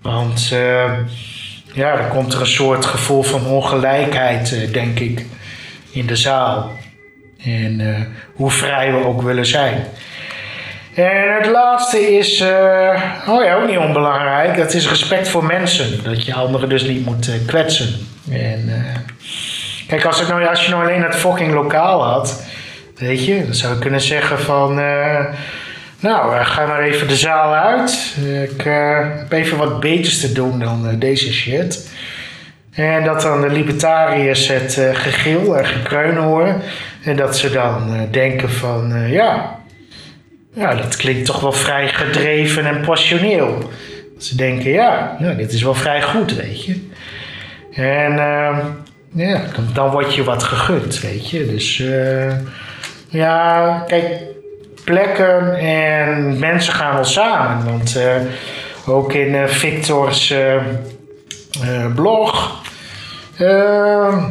Want eh, ja, dan komt er een soort gevoel van ongelijkheid, denk ik, in de zaal. En eh, hoe vrij we ook willen zijn. En het laatste is, eh, oh ja, ook niet onbelangrijk, dat is respect voor mensen. Dat je anderen dus niet moet eh, kwetsen. En kijk, als, het nou, als je nou alleen het fucking lokaal had, weet je, dan zou je kunnen zeggen van, nou, ga maar even de zaal uit. Ik heb even wat beters te doen dan deze shit. En dat dan de libertariërs het eh, gegil en gekreun horen. En dat ze dan eh, denken van, eh, ja, ja, dat klinkt toch wel vrij gedreven en passioneel. Ze denken, ja, ja dit is wel vrij goed, weet je. En ja, dan, word je wat gegund, weet je. Dus ja, kijk, plekken en mensen gaan wel samen. Want ook in Victor's blog. Eh,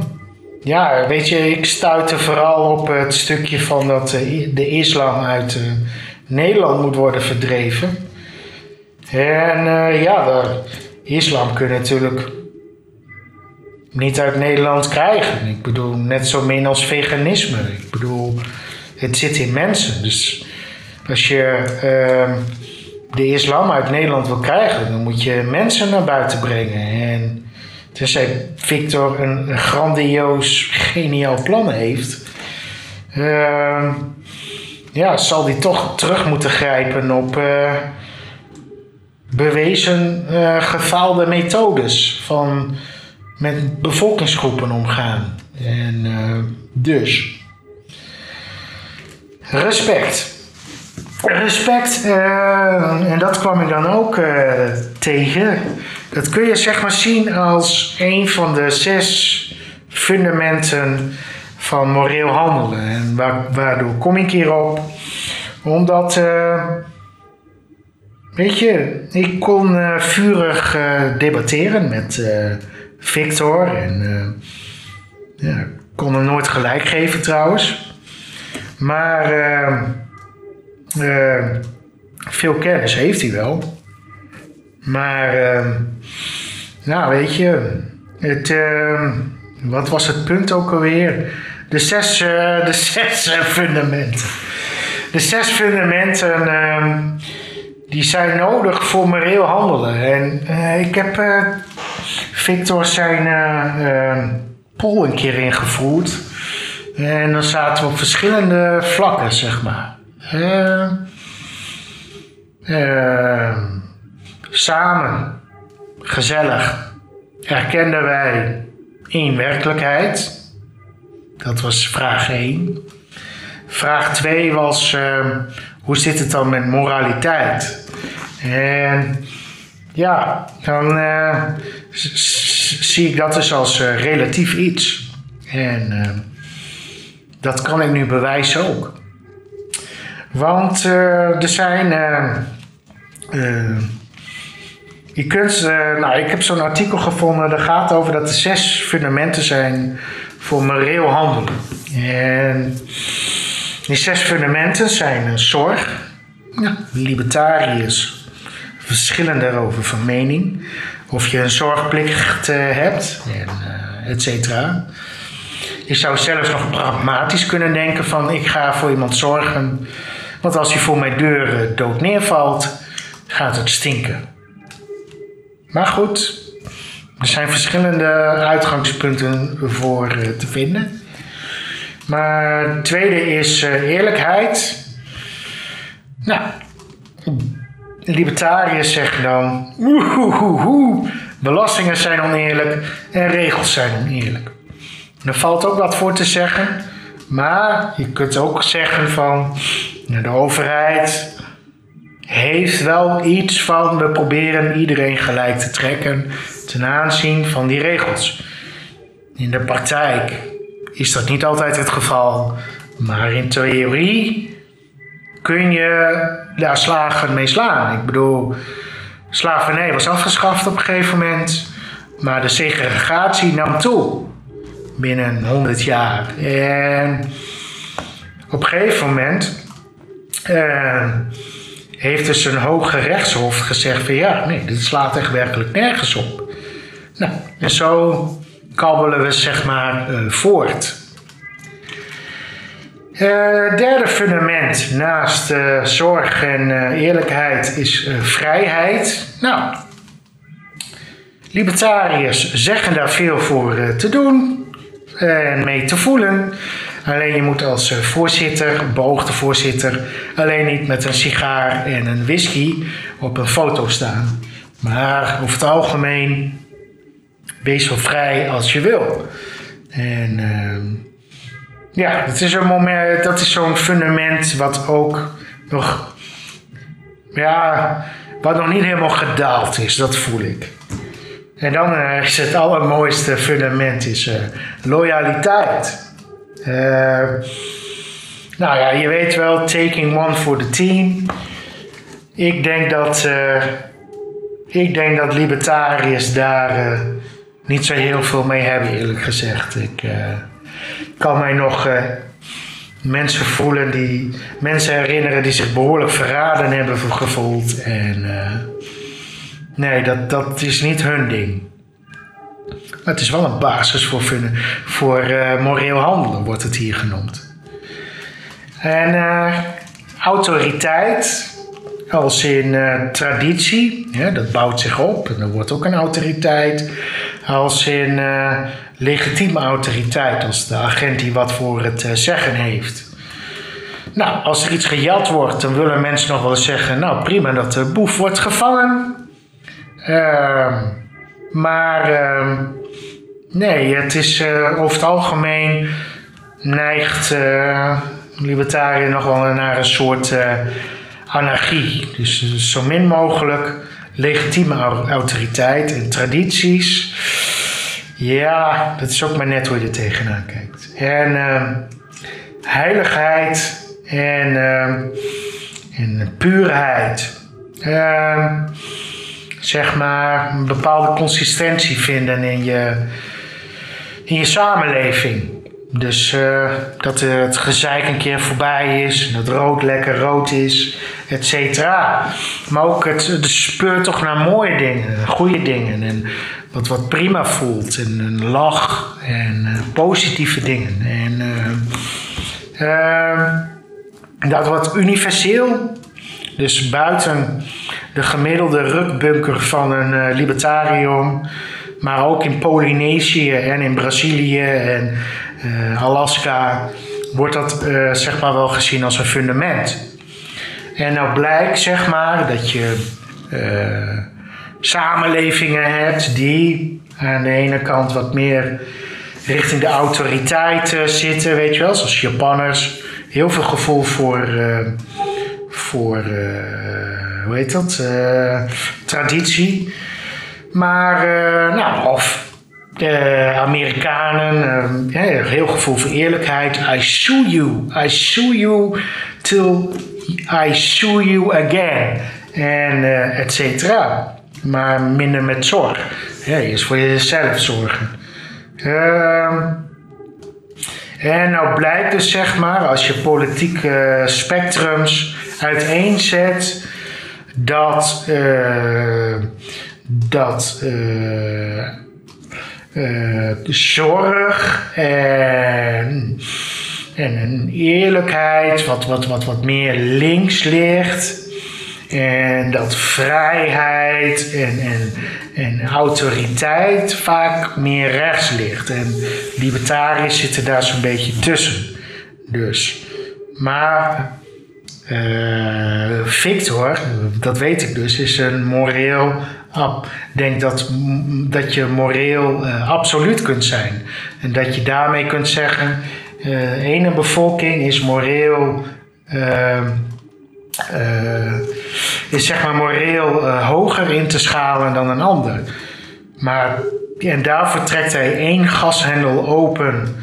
ja, weet je, ik stuitte vooral op het stukje van dat eh, de islam uit eh, Nederland moet worden verdreven. En eh, ja, de islam kun je natuurlijk niet uit Nederland krijgen. Ik bedoel, net zo min als veganisme. Ik bedoel, het zit in mensen. Dus als je eh, de islam uit Nederland wil krijgen, dan moet je mensen naar buiten brengen. En tenzij Victor een, grandioos, geniaal plan heeft, eh, ja, zal hij toch terug moeten grijpen op eh, bewezen eh, gefaalde methodes van met bevolkingsgroepen omgaan. En eh, dus. Respect. Respect, en dat kwam ik dan ook tegen. Dat kun je zeg maar zien als een van de zes fundamenten van moreel handelen. En waar, waardoor kom ik hierop? Omdat, eh, weet je, ik kon eh, vurig eh, debatteren met Victor. En ja, ik kon hem nooit gelijk geven trouwens. Maar veel kennis heeft hij wel. Maar, eh, nou weet je, het, eh, wat was het punt ook alweer? De zes, eh, de zes eh, fundamenten. De zes fundamenten, eh, die zijn nodig voor moreel handelen. En eh, ik heb Victor zijn poll een keer ingevoerd. En dan zaten we op verschillende vlakken, zeg maar. Eh, eh, samen, gezellig, erkenden wij één werkelijkheid. Dat was vraag 1. Vraag 2 was, eh, hoe zit het dan met moraliteit? En ja, dan eh, zie ik dat dus als eh, relatief iets. En eh, dat kan ik nu bewijzen ook. Want eh, er zijn. Je kunt. eh, nou, ik heb zo'n artikel gevonden. Dat gaat over dat er zes fundamenten zijn voor moreel handelen. En die zes fundamenten zijn zorg. Ja, libertariërs verschillen daarover van mening. Of je een zorgplicht eh, hebt, en, eh, et cetera. Je zou zelfs nog pragmatisch kunnen denken van ik ga voor iemand zorgen. Want als hij voor mijn deur dood neervalt, gaat het stinken. Maar goed, er zijn verschillende uitgangspunten voor eh, te vinden. Maar het tweede is eh, eerlijkheid. Nou, libertariërs zeggen dan... Oeh, belastingen zijn oneerlijk en regels zijn oneerlijk. Er valt ook wat voor te zeggen. Maar je kunt ook zeggen van... nou, De overheid heeft wel iets van... we proberen iedereen gelijk te trekken... ten aanzien van die regels. In de praktijk is dat niet altijd het geval. Maar in theorie kun je daar slagen mee slaan. Ik bedoel, slavernij was afgeschaft op een gegeven moment. Maar de segregatie nam toe binnen 100 jaar. En op een gegeven moment eh, heeft dus een hoge rechtshof gezegd van ja, nee, dit slaat echt werkelijk nergens op. Nou, en zo kabbelen we zeg maar eh, voort. Eh, derde fundament naast eh, zorg en eerlijkheid is vrijheid. Nou, libertariërs zeggen daar veel voor te doen en mee te voelen. Alleen je moet als eh, voorzitter, beoogde voorzitter, alleen niet met een sigaar en een whisky op een foto staan. Maar over het algemeen, wees zo vrij als je wil. En ehm, ja, het is een moment, dat is zo'n fundament wat ook nog, ja, wat nog niet helemaal gedaald is, dat voel ik. En dan eh, is het allermooiste fundament is eh, loyaliteit. Eh, nou ja, je weet wel, taking one for the team. Ik denk dat, eh, ik denk dat libertariërs daar eh, niet zo heel veel mee hebben, eerlijk gezegd. Ik eh, kan mij nog mensen voelen die, mensen herinneren die zich behoorlijk verraden hebben gevoeld. En nee, dat, dat is niet hun ding. Maar het is wel een basis voor, voor eh, moreel handelen, wordt het hier genoemd. En eh, autoriteit, als in eh, traditie, dat bouwt zich op en er wordt ook een autoriteit. Als in legitieme autoriteit, als de agent die wat voor het zeggen heeft. Nou, als er iets gejat wordt, dan willen mensen nog wel zeggen: Nou, prima dat de boef wordt gevangen. Ehm, maar ehm, nee, het is eh, over het algemeen neigt libertariër nog wel naar een soort eh, anarchie. Dus zo min mogelijk legitieme au- autoriteit en tradities. Ja, dat is ook maar net hoe je er tegenaan kijkt. En heiligheid en, ehm, en puurheid. Zeg maar een bepaalde consistentie vinden in je, in je samenleving. Dus eh, dat eh, het gezeik een keer voorbij is, dat rood lekker rood is, et cetera. Maar ook het, het speurt toch naar mooie dingen, goede dingen en wat, wat prima voelt en een lach en eh, positieve dingen. En dat wordt universeel, dus buiten de gemiddelde rukbunker van een libertarium. Maar ook in Polynesië en in Brazilië en eh, Alaska wordt dat eh, zeg maar wel gezien als een fundament. En nou blijkt zeg maar dat je eh, samenlevingen hebt die aan de ene kant wat meer richting de autoriteiten zitten, weet je wel, zoals Japanners. Heel veel gevoel voor, voor hoe heet dat, traditie. Maar, eh, nou, of de Amerikanen, ja, heel gevoel voor eerlijkheid. I sue you, I sue you till I sue you again. En eh et cetera. Maar minder met zorg. Ja, eerst voor jezelf zorgen. Ehm, en nou blijkt dus zeg maar, als je politieke spectrums uiteenzet, dat, dat eh, eh, zorg en, en een eerlijkheid wat, wat, wat, wat meer links ligt. En dat vrijheid en, en, en autoriteit vaak meer rechts ligt. En libertariërs zitten daar zo'n beetje tussen. Dus. Maar eh, Victor, dat weet ik dus, is een moreel. Ab- denk dat, dat je moreel eh, absoluut kunt zijn. En dat je daarmee kunt zeggen: eh ene bevolking is moreel. ehm, eh, is zeg maar moreel hoger in te schalen dan een ander. Maar, en daarvoor trekt hij één gashendel open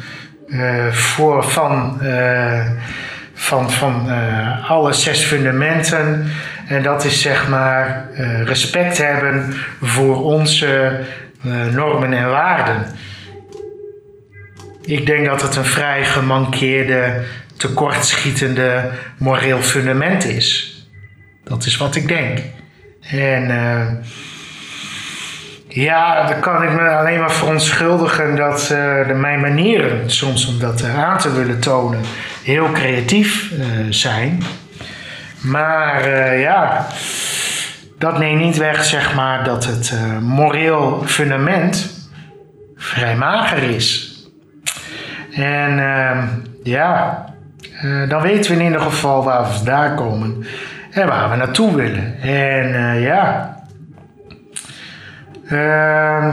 voor van, van, van alle zes fundamenten. En dat is zeg maar eh, respect hebben voor onze eh, normen en waarden. Ik denk dat het een vrij gemankeerde, tekortschietende moreel fundament is. Dat is wat ik denk. En eh, ja, dan kan ik me alleen maar verontschuldigen dat de, mijn manieren, soms om dat aan te willen tonen, heel creatief zijn. Maar eh, ja, dat neemt niet weg, zeg maar, dat het eh, moreel fundament vrij mager is. En ehm, ja, eh, dan weten we in ieder geval waar we vandaan komen en waar we naartoe willen. En ja, Ehm,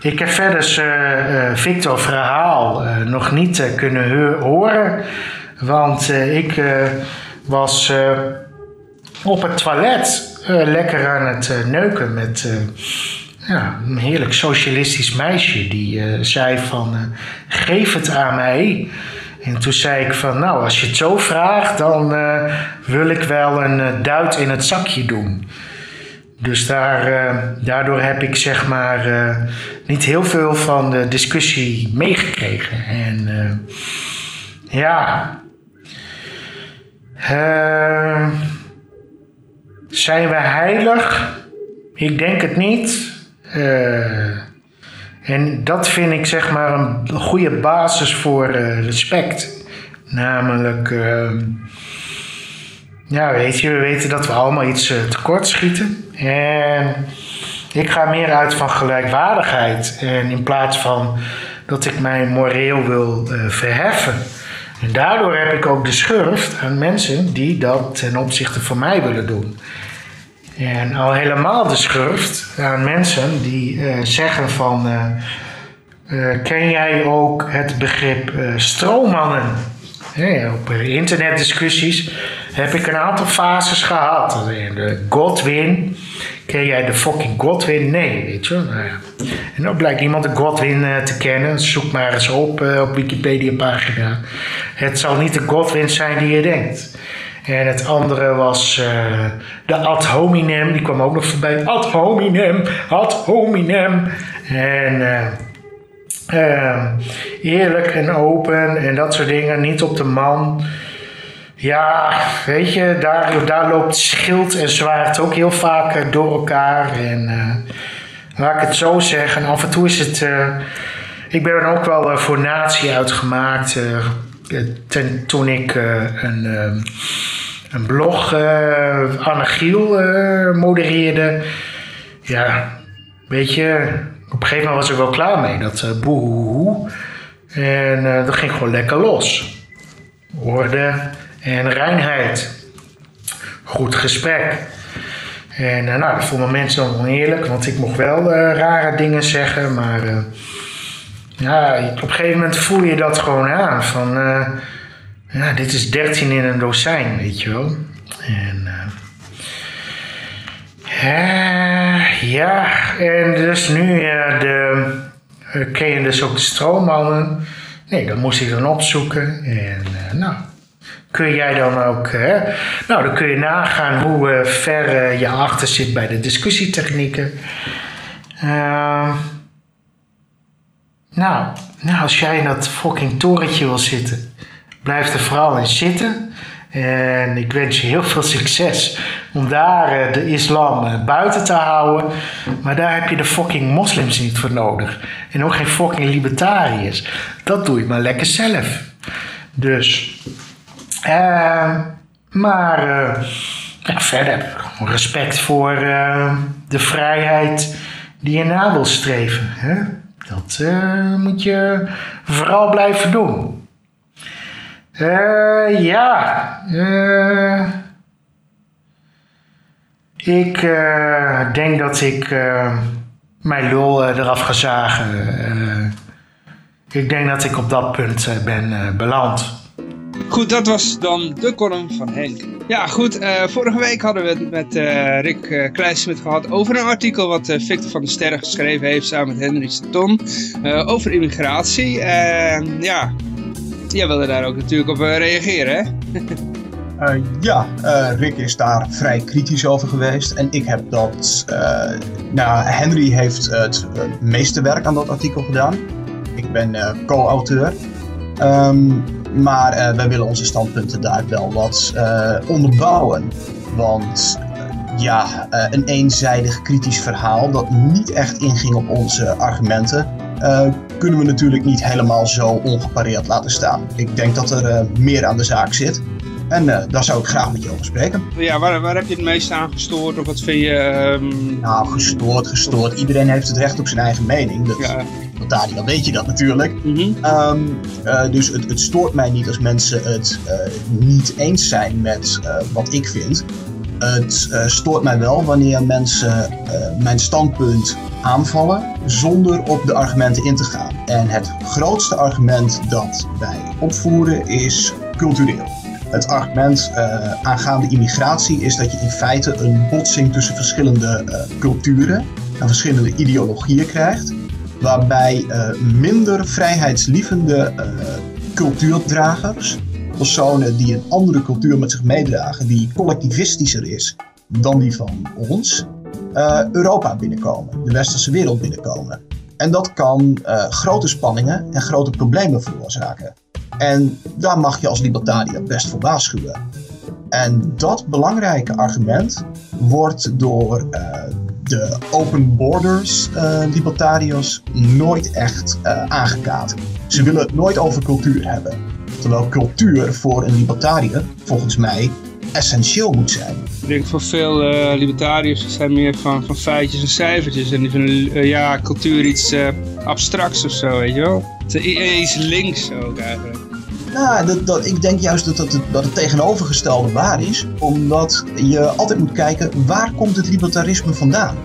ik heb verder Victor verhaal nog niet kunnen horen, want ik was eh, op het toilet eh, lekker aan het eh, neuken met ja, een heerlijk socialistisch meisje die zei van geef het aan mij. En toen zei ik van nou als je het zo vraagt dan wil ik wel een eh, duit in het zakje doen. Dus daar, daardoor heb ik zeg maar niet heel veel van de discussie meegekregen. En ja. Eh, zijn we heilig? Ik denk het niet. Eh, en dat vind ik zeg maar een goede basis voor eh, respect. Namelijk. eh, ja, weet je, we weten dat we allemaal iets eh, tekort schieten. En ik ga meer uit van gelijkwaardigheid. En in plaats van dat ik mij moreel wil verheffen. En daardoor heb ik ook de schurft aan mensen die dat ten opzichte van mij willen doen. En al helemaal de schurft aan mensen die eh, zeggen van... eh, eh, ken jij ook het begrip stroommannen? Hè, op internetdiscussies heb ik een aantal fases gehad. Eh, De Godwin. Ken jij de fucking Godwin? Nee, weet je wel. Nou. En dan blijkt iemand de Godwin eh, te kennen. Zoek maar eens op eh, op Wikipedia-pagina. Het zal niet de Godwin zijn die je denkt. En het andere was eh, de ad hominem. Die kwam ook nog voorbij. Ad hominem, ad hominem. En... eh, eh, eerlijk en open en dat soort dingen. Niet op de man. Ja, weet je, daar, daar loopt schild en zwaard ook heel vaak door elkaar. En eh, laat ik het zo zeggen, af en toe is het. eh, ik ben er ook wel eh, voor natie uitgemaakt. ten, toen ik een, een blog, Anne Giel modereerde. Ja, weet je, op een gegeven moment was ik wel klaar mee. Dat uh, boehoehoe. En uh, dat ging gewoon lekker los. Orde en reinheid. Goed gesprek. En uh, nou, dat vonden mensen dan oneerlijk, want ik mocht wel rare dingen zeggen. Maar ja, op een gegeven moment voel je dat gewoon aan. Van, ja, dit is 13 in een dozijn, weet je wel. En ja, en dus nu de uh, ken je dus ook de stroommannen? Nee, dat moest ik dan opzoeken. En nou, kun jij dan ook... Nou, dan kun je nagaan hoe ver je achter zit bij de discussietechnieken. Ehm, nou, nou, als jij in dat fucking torentje wil zitten... blijf er vooral in zitten... En ik wens je heel veel succes om daar uh, de islam uh, buiten te houden. Maar daar heb je de fucking moslims niet voor nodig. En ook geen fucking libertariërs. Dat doe je maar lekker zelf. Dus. Uh, maar ja, verder. Respect voor de vrijheid die je na wil streven. Hè? Dat moet je vooral blijven doen. Uh, ja. Uh, ik uh, denk dat ik mijn lul eraf ga zagen. ik denk dat ik op dat punt ben beland. Goed, dat was dan de column van Henk. Ja, goed. vorige week hadden we het met Rick uh, gehad over een artikel wat Victor van der Sterren geschreven heeft samen met Henry Staton over immigratie. En ja, jij wilde daar ook natuurlijk op eh, reageren, hè? Uh, ja, uh, Rick is daar vrij kritisch over geweest. En ik heb dat. Uh, nou, Henry heeft het meeste werk aan dat artikel gedaan. Ik ben co-auteur. Um, maar wij willen onze standpunten daar wel wat onderbouwen. Want ja, een eenzijdig kritisch verhaal dat niet echt inging op onze argumenten kunnen we natuurlijk niet helemaal zo ongepareerd laten staan. Ik denk dat er meer aan de zaak zit. En uh, daar zou ik graag met je over spreken. Ja, waar, waar heb je het meest aan gestoord? Of wat vind je... Um... Nou, gestoord, gestoord. Iedereen heeft het recht op zijn eigen mening. Dat, ja. Dan weet je dat natuurlijk. Mm -hmm. um, uh, dus het, het, stoort mij niet als mensen het uh, niet eens zijn met wat ik vind. Het stoort mij wel wanneer mensen mijn standpunt aanvallen zonder op de argumenten in te gaan. En het grootste argument dat wij opvoeren is cultureel. Het argument uh, aangaande immigratie is dat je in feite een botsing tussen verschillende uh, culturen en verschillende ideologieën krijgt, waarbij uh, minder vrijheidslievende cultuurdragers, personen die een andere cultuur met zich meedragen, die collectivistischer is dan die van ons, Europa binnenkomen, de westerse wereld binnenkomen. En dat kan grote spanningen en grote problemen veroorzaken. En daar mag je als libertariër best voor waarschuwen. En dat belangrijke argument wordt door uh, de open borders libertariërs nooit echt aangekaart. Ze willen het nooit over cultuur hebben. Terwijl cultuur voor een libertariër, volgens mij, essentieel moet zijn. Ik denk voor veel uh, libertariërs zijn meer van, van feitjes en cijfertjes. En die vinden uh, ja, cultuur iets uh, abstracts of zo, weet je wel. Iets links ook eigenlijk. Nou, dat, dat, ik denk juist dat, dat, dat het tegenovergestelde waar is. Omdat je altijd moet kijken, waar komt het libertarisme vandaan?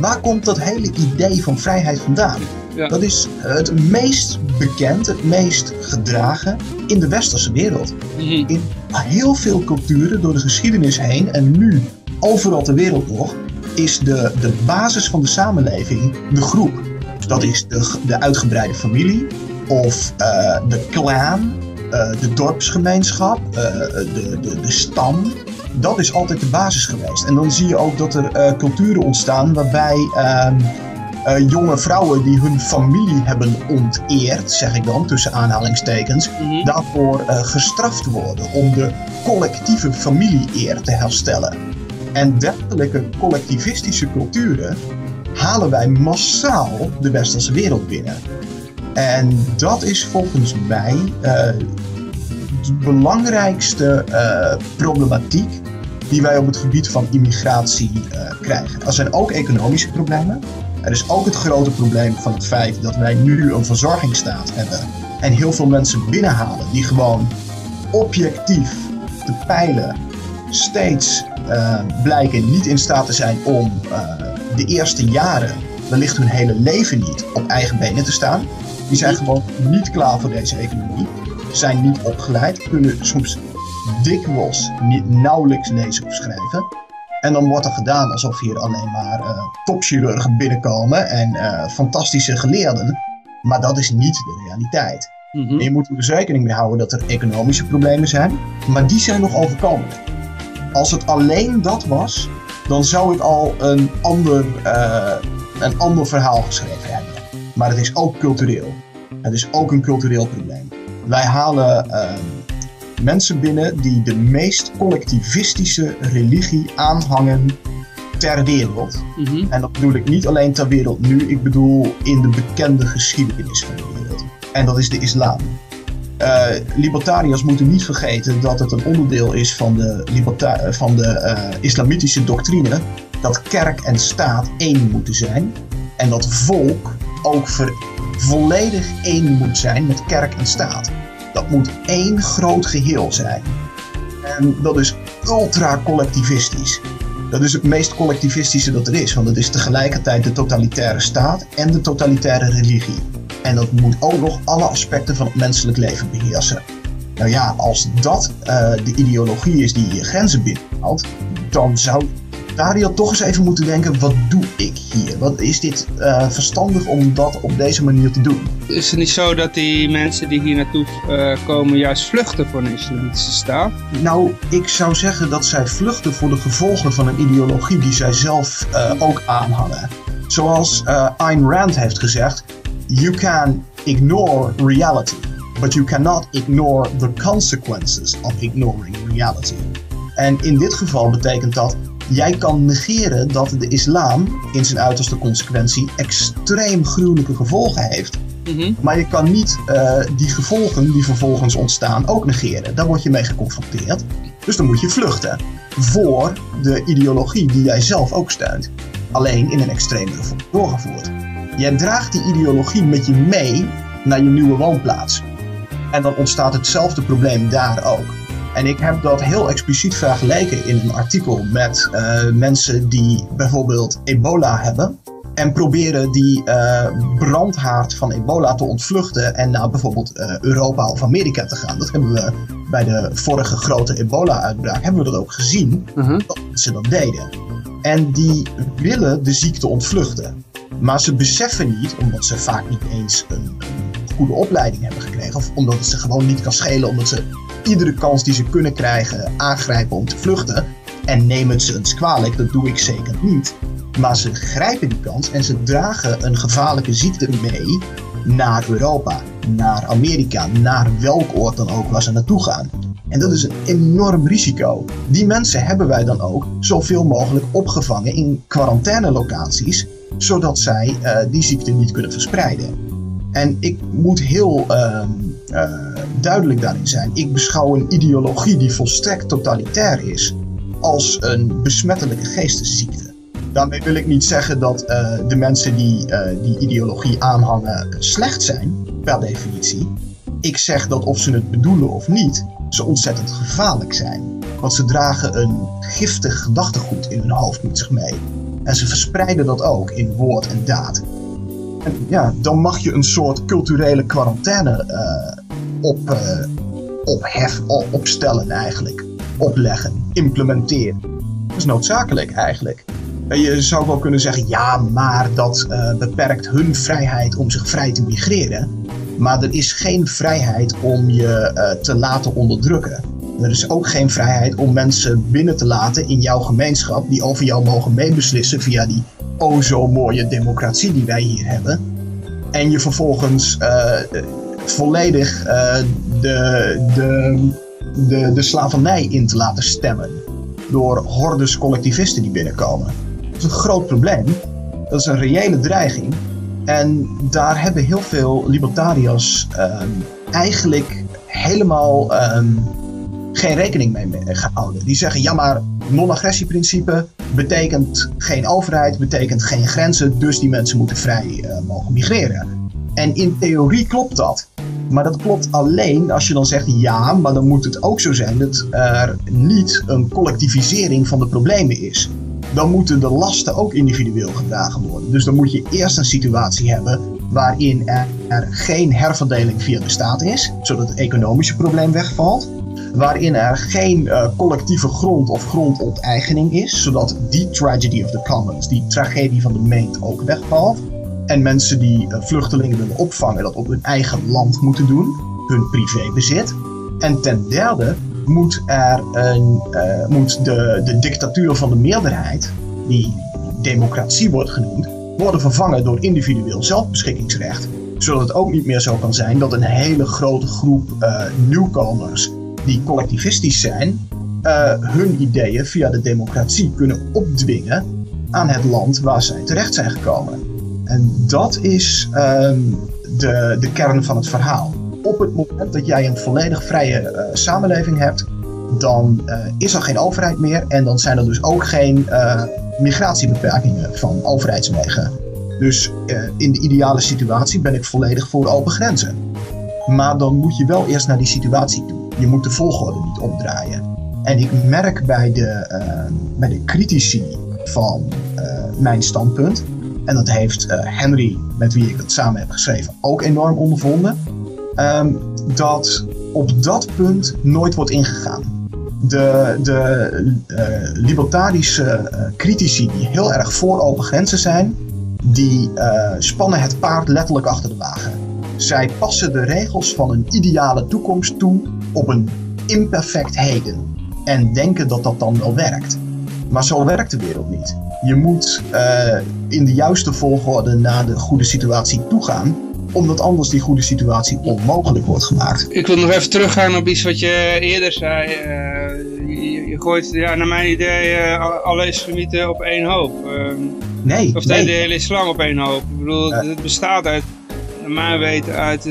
Waar komt dat hele idee van vrijheid vandaan? Ja. Dat is het meest bekend, het meest gedragen in de westerse wereld. Mhm. In heel veel culturen door de geschiedenis heen en nu overal ter wereld nog, is de, de basis van de samenleving de groep. Dat is de, de uitgebreide familie of uh, de clan, de dorpsgemeenschap, uh, de, de, de stam. Dat is altijd de basis geweest. En dan zie je ook dat er culturen ontstaan waarbij ehm, uh, jonge vrouwen die hun familie hebben onteerd, zeg ik dan tussen aanhalingstekens, mm daarvoor uh, gestraft worden om de collectieve familie-eer te herstellen. En dergelijke collectivistische culturen halen wij massaal de westerse wereld binnen. En dat is volgens mij uh, de belangrijkste eh, problematiek die wij op het gebied van immigratie eh, krijgen. Er zijn ook economische problemen. Er is ook het grote probleem van het feit dat wij nu een verzorgingsstaat hebben en heel veel mensen binnenhalen die gewoon objectief te peilen steeds blijken niet in staat te zijn om de eerste jaren, wellicht hun hele leven niet, op eigen benen te staan. Die zijn gewoon niet klaar voor deze economie, zijn niet opgeleid, kunnen soms dikwijls niet, nauwelijks lezen of schrijven. En dan wordt er gedaan alsof hier alleen maar uh, topchirurgen binnenkomen en fantastische geleerden. Maar dat is niet de realiteit. Mm -hmm. En je moet er dus rekening mee houden dat er economische problemen zijn, maar die zijn nog overkomelijk. Als het alleen dat was, dan zou ik al een ander, uh, een ander verhaal geschreven hebben. Maar het is ook cultureel. Het is ook een cultureel probleem. Wij halen uh, mensen binnen die de meest collectivistische religie aanhangen ter wereld. Mm -hmm. En dat bedoel ik niet alleen ter wereld nu, ik bedoel in de bekende geschiedenis van de wereld. En dat is de islam. Uh, libertariërs moeten niet vergeten dat het een onderdeel is van de, van de uh, islamitische doctrine dat kerk en staat één moeten zijn. En dat volk ook volledig één moet zijn met kerk en staat. Dat moet één groot geheel zijn. En dat is ultra collectivistisch. Dat is het meest collectivistische dat er is, want het is tegelijkertijd de totalitaire staat en de totalitaire religie. En dat moet ook nog alle aspecten van het menselijk leven beheersen. Nou ja, als dat uh, de ideologie is die je grenzen binnenhaalt, dan zou Dario toch eens even moeten denken: wat doe ik hier? Wat is dit uh, verstandig om dat op deze manier te doen? Is het niet zo dat die mensen die hier naartoe uh, komen juist vluchten voor een islamitische staat? Nou, ik zou zeggen dat zij vluchten voor de gevolgen van een ideologie die zij zelf ook aanhangen. Zoals Ayn Rand heeft gezegd: you can ignore reality, but you cannot ignore the consequences of ignoring reality. En in dit geval betekent dat jij kan negeren dat de islam in zijn uiterste consequentie extreem gruwelijke gevolgen heeft. Mm -hmm. Maar je kan niet uh, die gevolgen die vervolgens ontstaan ook negeren. Daar word je mee geconfronteerd. Dus dan moet je vluchten voor de ideologie die jij zelf ook steunt. Alleen in een extremere vorm doorgevoerd. Jij draagt die ideologie met je mee naar je nieuwe woonplaats. En dan ontstaat hetzelfde probleem daar ook. En ik heb dat heel expliciet vergeleken in een artikel met uh, mensen die bijvoorbeeld ebola hebben. En proberen die uh, brandhaard van ebola te ontvluchten en naar bijvoorbeeld uh, Europa of Amerika te gaan. Dat hebben we bij de vorige grote ebola-uitbraak hebben we dat ook gezien, -huh. dat ze dat deden. En die willen de ziekte ontvluchten. Maar ze beseffen niet, omdat ze vaak niet eens een, een goede opleiding hebben gekregen, of omdat het ze gewoon niet kan schelen, omdat ze iedere kans die ze kunnen krijgen aangrijpen om te vluchten. En neem het ze eens kwalijk, dat doe ik zeker niet. Maar ze grijpen die kans en ze dragen een gevaarlijke ziekte mee naar Europa, naar Amerika, naar welk oord dan ook waar ze naartoe gaan. En dat is een enorm risico. Die mensen hebben wij dan ook zoveel mogelijk opgevangen in quarantainelocaties, zodat zij uh, die ziekte niet kunnen verspreiden. En ik moet heel uh, uh, duidelijk daarin zijn. Ik beschouw een ideologie die volstrekt totalitair is als een besmettelijke geestesziekte. Daarmee wil ik niet zeggen dat uh, de mensen die uh, die ideologie aanhangen slecht zijn, per definitie. Ik zeg dat of ze het bedoelen of niet, ze ontzettend gevaarlijk zijn. Want ze dragen een giftig gedachtegoed in hun hoofd met zich mee. En ze verspreiden dat ook in woord en daad. En ja, dan mag je een soort culturele quarantaine op, uh, ophef, opstellen eigenlijk. Opleggen, implementeren. Dat is noodzakelijk eigenlijk. En je zou wel kunnen zeggen, ja, maar dat uh, beperkt hun vrijheid om zich vrij te migreren. Maar er is geen vrijheid om je uh, te laten onderdrukken. Er is ook geen vrijheid om mensen binnen te laten in jouw gemeenschap die over jou mogen meebeslissen via die o zo mooie democratie die wij hier hebben. En je vervolgens volledig uh, de, de, de, de slavernij in te laten stemmen. Door hordes collectivisten die binnenkomen. Dat is een groot probleem. Dat is een reële dreiging. En daar hebben heel veel libertariërs uh, eigenlijk helemaal ehm, geen rekening mee gehouden. Die zeggen, ja maar non-agressieprincipe betekent geen overheid, betekent geen grenzen, dus die mensen moeten vrij eh, mogen migreren. En in theorie klopt dat. Maar dat klopt alleen als je dan zegt ja, maar dan moet het ook zo zijn dat er niet een collectivisering van de problemen is. Dan moeten de lasten ook individueel gedragen worden. Dus dan moet je eerst een situatie hebben waarin er geen herverdeling via de staat is, zodat het economische probleem wegvalt. Waarin er geen uh, collectieve grond of grondonteigening is, zodat die tragedy of the commons, die tragedie van de meent, ook wegvalt. En mensen die uh, vluchtelingen willen opvangen, dat op hun eigen land moeten doen, hun privébezit. En ten derde moet, er een, uh, moet de, de dictatuur van de meerderheid, die democratie wordt genoemd, worden vervangen door individueel zelfbeschikkingsrecht. Zodat het ook niet meer zo kan zijn dat een hele grote groep uh, nieuwkomers die collectivistisch zijn, hun ideeën via de democratie kunnen opdwingen aan het land waar zij terecht zijn gekomen. En dat is um, de, de kern van het verhaal. Op het moment dat jij een volledig vrije uh, samenleving hebt, dan uh, is er geen overheid meer en dan zijn er dus ook geen uh, migratiebeperkingen van overheidswegen. Dus in de ideale situatie ben ik volledig voor open grenzen. Maar dan moet je wel eerst naar die situatie toe. Je moet de volgorde niet omdraaien. En ik merk bij de, bij de critici van mijn standpunt en dat heeft uh, Henry, met wie ik dat samen heb geschreven, ook enorm ondervonden. Um, dat op dat punt nooit wordt ingegaan. De, de uh, libertarische uh, critici die heel erg voor open grenzen zijn, die spannen het paard letterlijk achter de wagen. Zij passen de regels van een ideale toekomst toe op een imperfect heden. En denken dat dat dan wel werkt. Maar zo werkt de wereld niet. Je moet uh, in de juiste volgorde naar de goede situatie toe gaan omdat anders die goede situatie onmogelijk wordt gemaakt. Ik wil nog even teruggaan op iets wat je eerder zei. Uh, je, je, gooit, ja, naar mijn idee, uh, alle islamieten op één hoop. Uh, nee, Of nee. de hele islam op één hoop. Ik bedoel, het bestaat uit, naar mijn weten, uit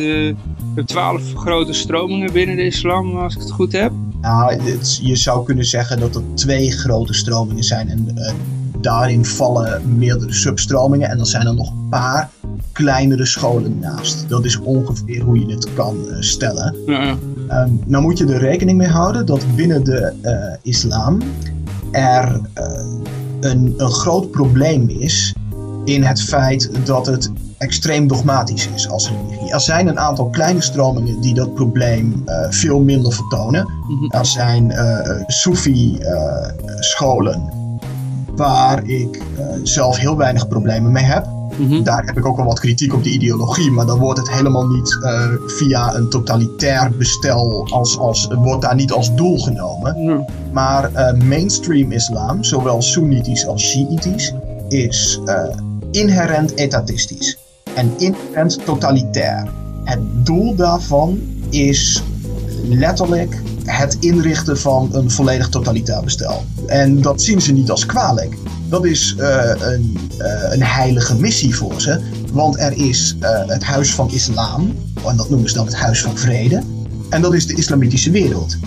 uh, twaalf grote stromingen binnen de islam, als ik het goed heb. Nou, het- je zou kunnen zeggen dat er twee grote stromingen zijn en eh, daarin vallen meerdere substromingen en dan zijn er nog een paar kleinere scholen naast. Dat is ongeveer hoe je het kan eh, stellen. Ja, ja. Ehm, nou moet je er rekening mee houden dat binnen de eh, islam er een, een groot probleem is in het feit dat het extreem dogmatisch is als religie. Er zijn een aantal kleine stromingen die dat probleem eh, veel minder vertonen. Mhm. Er zijn eh Soefi-scholen waar ik eh, zelf heel weinig problemen mee heb. Mhm. Daar heb ik ook wel wat kritiek op de ideologie, maar dan wordt het helemaal niet eh, via een totalitair bestel, als, als, wordt daar niet als doel genomen. Maar eh, mainstream islam, zowel Soenitisch als Shiïtisch, is eh, inherent etatistisch en inherent totalitair. Het doel daarvan is letterlijk het inrichten van een volledig totalitair bestel. En dat zien ze niet als kwalijk. Dat is eh, een, eh, een heilige missie voor ze. Want er is eh, het huis van islam, en dat noemen ze dan het huis van vrede. En dat is de islamitische wereld.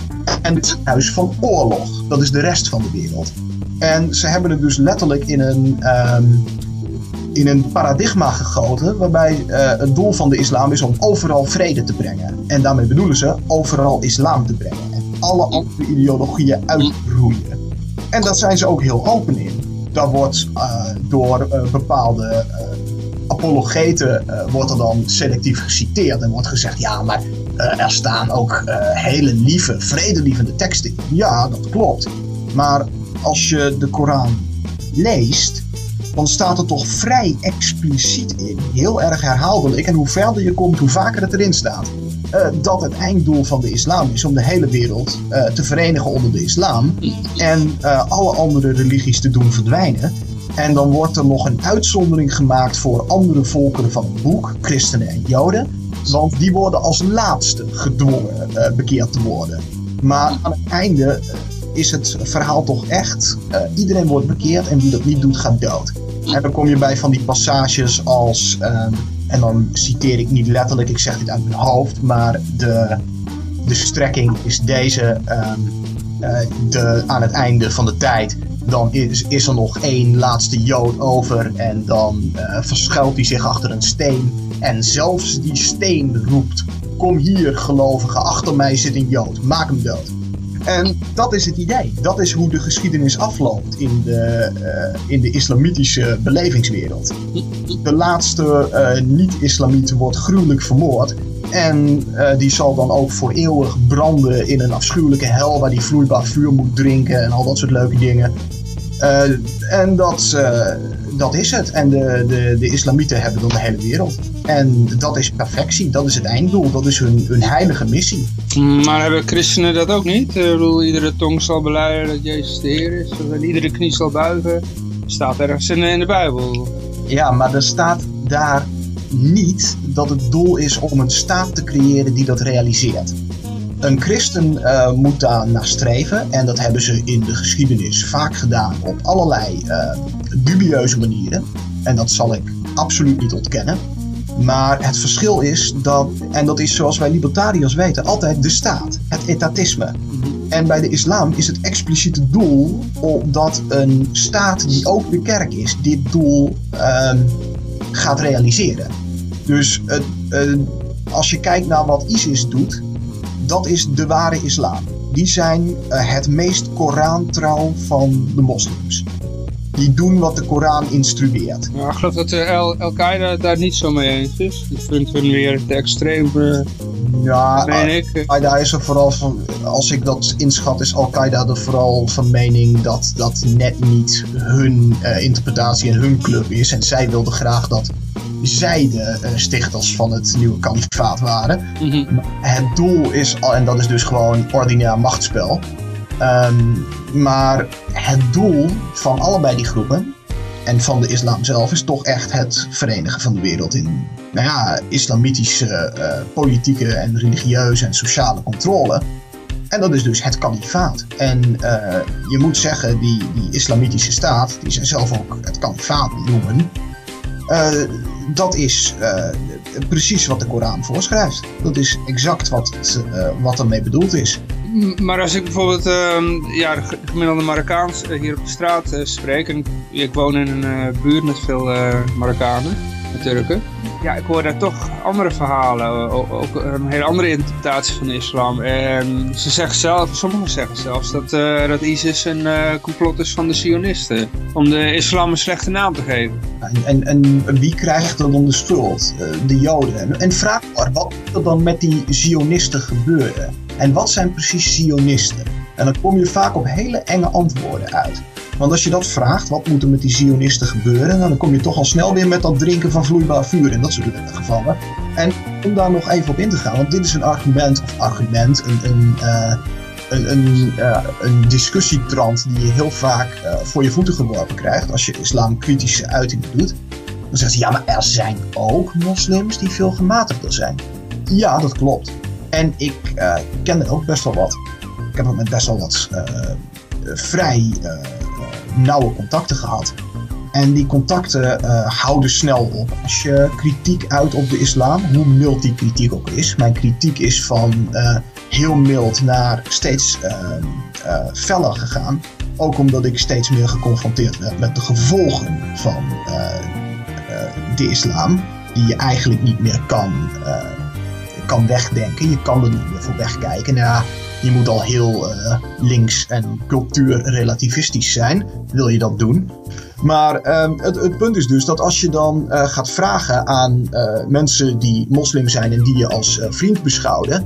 En het huis van oorlog, dat is de rest van de wereld. En ze hebben het dus letterlijk in een, ehm, in een paradigma gegoten, waarbij eh, het doel van de islam is om overal vrede te brengen. En daarmee bedoelen ze overal islam te brengen. En alle andere ideologieën uit te roeien. En daar zijn ze ook heel open in. Daar wordt eh, door eh, bepaalde apologeten wordt er dan selectief geciteerd en wordt gezegd, ja, maar er staan ook hele lieve, vredelievende teksten in. Ja, dat klopt. Maar als je de Koran leest, dan staat er toch vrij expliciet in, heel erg herhaaldelijk, en hoe verder je komt, hoe vaker het erin staat, eh, dat het einddoel van de islam is om de hele wereld eh, te verenigen onder de islam en eh, alle andere religies te doen verdwijnen. En dan wordt er nog een uitzondering gemaakt voor andere volkeren van het boek, christenen en joden. Want die worden als laatste gedwongen bekeerd te worden. Maar aan het einde is het verhaal toch echt, eh, iedereen wordt bekeerd en wie dat niet doet gaat dood. En dan kom je bij van die passages als ehm, en dan citeer ik niet letterlijk, ik zeg dit uit mijn hoofd, maar de, de strekking is deze. ehm, eh, de, aan het einde van de tijd, dan is, is er nog één laatste Jood over en dan eh, verschuilt hij zich achter een steen. En zelfs die steen roept, kom hier gelovige, achter mij zit een Jood, maak hem dood. En dat is het idee. Dat is hoe de geschiedenis afloopt in de, eh, in de islamitische belevingswereld. De laatste eh, niet-islamiet wordt gruwelijk vermoord. En eh, die zal dan ook voor eeuwig branden in een afschuwelijke hel waar die vloeibaar vuur moet drinken en al dat soort leuke dingen. Eh, en dat, eh, dat is het. En de, de, de islamieten hebben dan de hele wereld. En dat is perfectie, dat is het einddoel, dat is hun, hun heilige missie. Maar hebben christenen dat ook niet? Ik bedoel, iedere tong zal beleiden dat Jezus de Heer is. En iedere knie zal buigen. Staat ergens in, in de Bijbel. Ja, maar er staat daar niet dat het doel is om een staat te creëren die dat realiseert. Een christen eh, moet daar naar streven en dat hebben ze in de geschiedenis vaak gedaan op allerlei eh, dubieuze manieren. En dat zal ik absoluut niet ontkennen. Maar het verschil is dat, en dat is zoals wij libertariërs weten, altijd de staat, het etatisme. En bij de islam is het expliciete doel dat een staat die ook de kerk is, dit doel ehm, gaat realiseren. Dus eh, als je kijkt naar wat ISIS doet, dat is de ware islam. Die zijn eh, het meest Korantrouw van de moslims. Die doen wat de Koran instrueert. Ja, ik geloof dat Al- Al-Qaeda daar niet zo mee eens is. Die vindt hun weer te extreem, eh, Ja, ik. Al-Qaeda is er vooral van, als ik dat inschat, is Al-Qaeda er vooral van mening dat dat net niet hun eh, interpretatie en hun club is. En zij wilden graag dat zij de eh, stichters van het nieuwe kalifaat waren. Mhm. Het doel is, al- en dat is dus gewoon ordinair machtsspel. Ehm, maar het doel van allebei die groepen en van de islam zelf is toch echt het verenigen van de wereld in nou ja, islamitische eh, politieke en religieuze en sociale controle. En dat is dus het kalifaat. En eh, je moet zeggen, die, die islamitische staat, die zij zelf ook het kalifaat noemen, dat is eh, precies wat de Koran voorschrijft. Dat is exact wat, eh, wat ermee bedoeld is. Maar als ik bijvoorbeeld ehm, ja, de ge- gemiddelde Marokkaans eh, hier op de straat eh, spreek, en ik, woon in een eh, buurt met veel eh, Marokkanen, en Turken. Ja, ik hoor daar toch andere verhalen, ook een hele andere interpretatie van de islam. En ze zeggen zelf, sommigen zeggen zelfs dat, eh, dat ISIS een eh, complot is van de Zionisten. Om de islam een slechte naam te geven. En, en, en wie krijgt dan de schuld? Eh, de Joden. En, en vraag maar, wat moet er dan met die Zionisten gebeuren? En wat zijn precies Zionisten? En dan kom je vaak op hele enge antwoorden uit. Want als je dat vraagt, wat moet er met die Zionisten gebeuren? Dan kom je toch al snel weer met dat drinken van vloeibaar vuur in dat soort gevallen. En om daar nog even op in te gaan, want dit is een argument, of argument, een, een, eh, een, een, eh, discussietrand die je heel vaak eh, voor je voeten geworpen krijgt als je islamkritische uitingen doet. Dan zeggen ze, ja, maar er zijn ook moslims die veel gematigder zijn. Ja, dat klopt. En ik ken er ook best wel wat. Ik heb ook met best wel wat vrij nauwe contacten gehad. En die contacten eh, houden snel op. Als je kritiek uit op de islam, hoe mild die kritiek ook is. Mijn kritiek is van eh, heel mild naar steeds eh, feller gegaan. Ook omdat ik steeds meer geconfronteerd werd met de gevolgen van de islam. Die je eigenlijk niet meer kan, kan wegdenken. Je kan er niet meer voor wegkijken. Nou, je moet al heel eh, links en cultuurrelativistisch zijn. Wil je dat doen? Maar ehm, het, het punt is dus dat als je dan eh, gaat vragen aan eh, mensen die moslim zijn en die je als vriend beschouwen,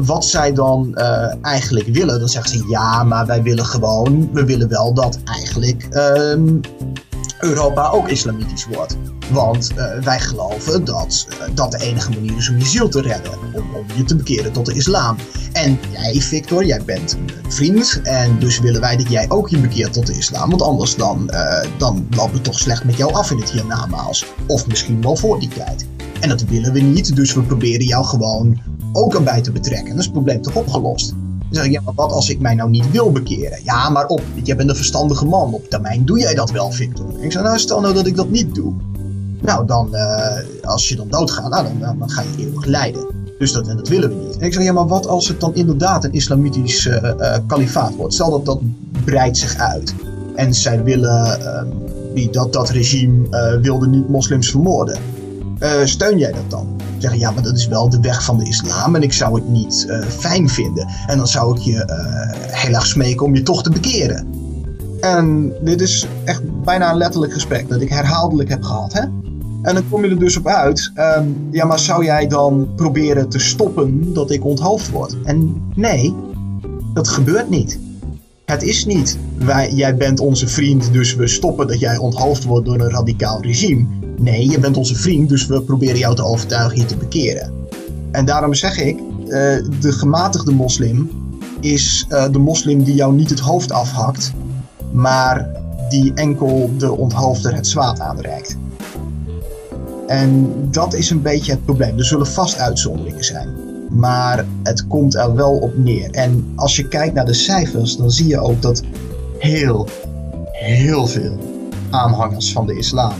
wat zij dan eigenlijk willen, dan zeggen ze ja, maar wij willen gewoon, we willen wel dat eigenlijk ehm, Europa ook islamitisch wordt. Want eh, wij geloven dat eh, dat de enige manier is om je ziel te redden. Om, om je te bekeren tot de islam. En jij, Victor, jij bent een vriend. En dus willen wij dat jij ook je bekeert tot de islam. Want anders dan, eh, dan loopt het toch slecht met jou af in het hiernamaals. Of misschien wel voor die tijd. En dat willen we niet. Dus we proberen jou gewoon ook erbij te betrekken. Dan is het probleem toch opgelost. Dan zeg ik, ja, maar wat als ik mij nou niet wil bekeren? Ja, maar op, jij bent een verstandige man. Op termijn doe jij dat wel, Victor. Ik zeg, nou, stel nou dat ik dat niet doe. Nou, dan, eh, als je dan doodgaat, nou, dan, dan ga je eeuwig lijden. Dus dat, en dat willen we niet. En ik zeg, ja, maar wat als het dan inderdaad een islamitisch uh, uh, kalifaat wordt? Stel dat dat breidt zich uit. En zij willen, uh, dat, dat regime wilde niet moslims vermoorden. steun jij dat dan? Zeggen, ja, maar dat is wel de weg van de islam en ik zou het niet fijn vinden. En dan zou ik je heel erg smeken om je toch te bekeren. En dit is echt bijna een letterlijk gesprek dat ik herhaaldelijk heb gehad. Hè? En dan kom je er dus op uit, ehm, ja, maar zou jij dan proberen te stoppen dat ik onthoofd word? En nee, dat gebeurt niet. Het is niet, wij, jij bent onze vriend, dus we stoppen dat jij onthoofd wordt door een radicaal regime. Nee, je bent onze vriend, dus we proberen jou te overtuigen je te bekeren. En daarom zeg ik, uh, de gematigde moslim is uh, de moslim die jou niet het hoofd afhakt, maar die enkel de onthoofder het zwaard aanreikt. En dat is een beetje het probleem. Er zullen vast uitzonderingen zijn. Maar het komt er wel op neer. En als je kijkt naar de cijfers, dan zie je ook dat heel, heel veel aanhangers van de islam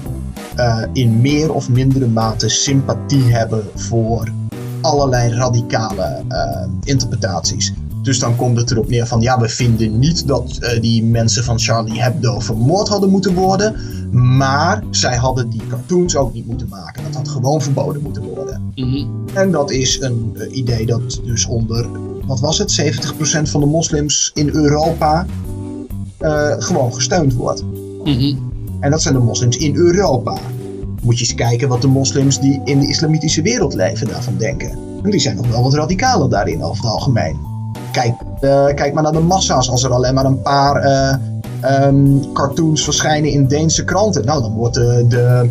uh, in meer of mindere mate sympathie hebben voor allerlei radicale uh, interpretaties. Dus dan komt het erop neer van ja, we vinden niet dat uh, die mensen van Charlie Hebdo vermoord hadden moeten worden. Maar zij hadden die cartoons ook niet moeten maken. Dat had gewoon verboden moeten worden. Mm -hmm. En dat is een uh, idee dat dus onder, wat was het, 70% van de moslims in Europa uh, gewoon gesteund wordt. Mm -hmm. En dat zijn de moslims in Europa. Moet je eens kijken wat de moslims die in de islamitische wereld leven daarvan denken. En die zijn nog wel wat radicaler daarin over het algemeen. Kijk, uh, kijk maar naar de massa's. Als er alleen maar een paar um, cartoons verschijnen in Deense kranten. Nou, dan wordt de, de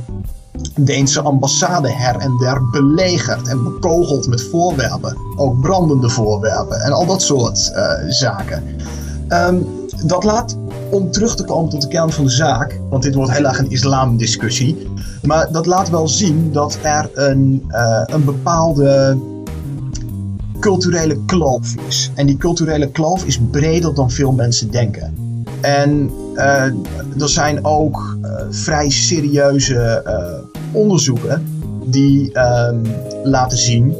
Deense ambassade her en der belegerd en bekogeld met voorwerpen. Ook brandende voorwerpen en al dat soort uh, zaken. Um, dat laat, om terug te komen tot de kern van de zaak, want dit wordt heel erg een islamdiscussie. Maar dat laat wel zien dat er een, uh, een bepaalde culturele kloof is. En die culturele kloof is breder dan veel mensen denken. En uh, er zijn ook uh, vrij serieuze uh, onderzoeken die ehm, laten zien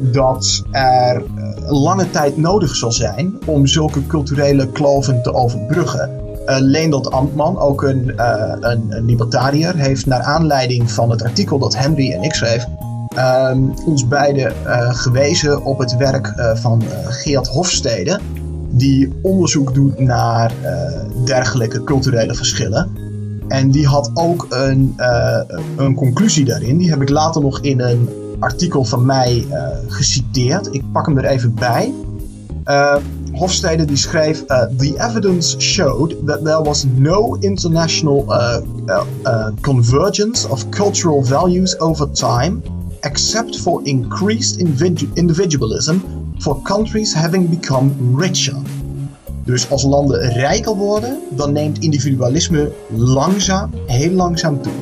dat er lange tijd nodig zal zijn om zulke culturele kloven te overbruggen. Uh, Leendert Ambtman, ook een, een, een libertariër, heeft naar aanleiding van het artikel dat Henry en ik schreef, um, ons beiden uh, gewezen op het werk uh, van uh, Geert Hofstede, die onderzoek doet naar dergelijke culturele verschillen. En die had ook een, een conclusie daarin. Die heb ik later nog in een artikel van mij geciteerd. Ik pak hem er even bij. Hofstede die schreef: The evidence showed that there was no international uh, convergence of cultural values over time except for increased individualism for countries having become richer. Dus als landen rijker worden, dan neemt individualisme langzaam, heel langzaam toe.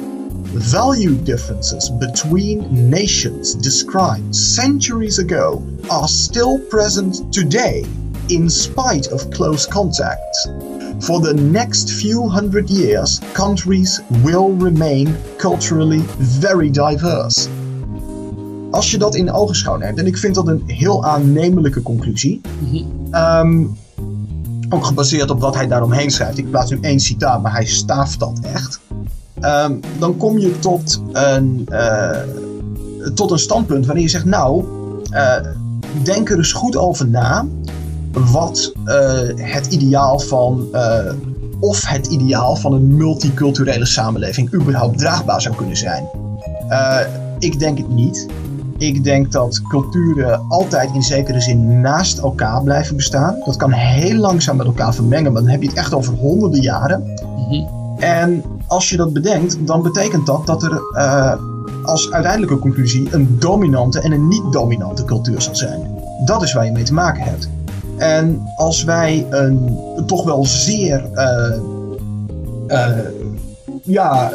Value differences between nations described centuries ago are still present today in spite of close contact. For the next few hundred years, countries will remain culturally very diverse. Als je dat in ogenschouw neemt, en ik vind dat een heel aannemelijke conclusie, um, ook gebaseerd op wat hij daaromheen schrijft. Ik plaats nu één citaat, maar hij staaft dat echt. Um, dan kom je tot een, uh, tot een standpunt waarin je zegt: Nou, uh, denk er eens goed over na wat uh, het ideaal van. of het ideaal van een multiculturele samenleving überhaupt draagbaar zou kunnen zijn. ik denk het niet. Ik denk dat culturen altijd in zekere zin naast elkaar blijven bestaan. Dat kan heel langzaam met elkaar vermengen, maar dan heb je het echt over honderden jaren. Mhm. En als je dat bedenkt, dan betekent dat dat er uh, als uiteindelijke conclusie een dominante en een niet-dominante cultuur zal zijn. Dat is waar je mee te maken hebt. En als wij een toch wel zeer uh, uh, ja,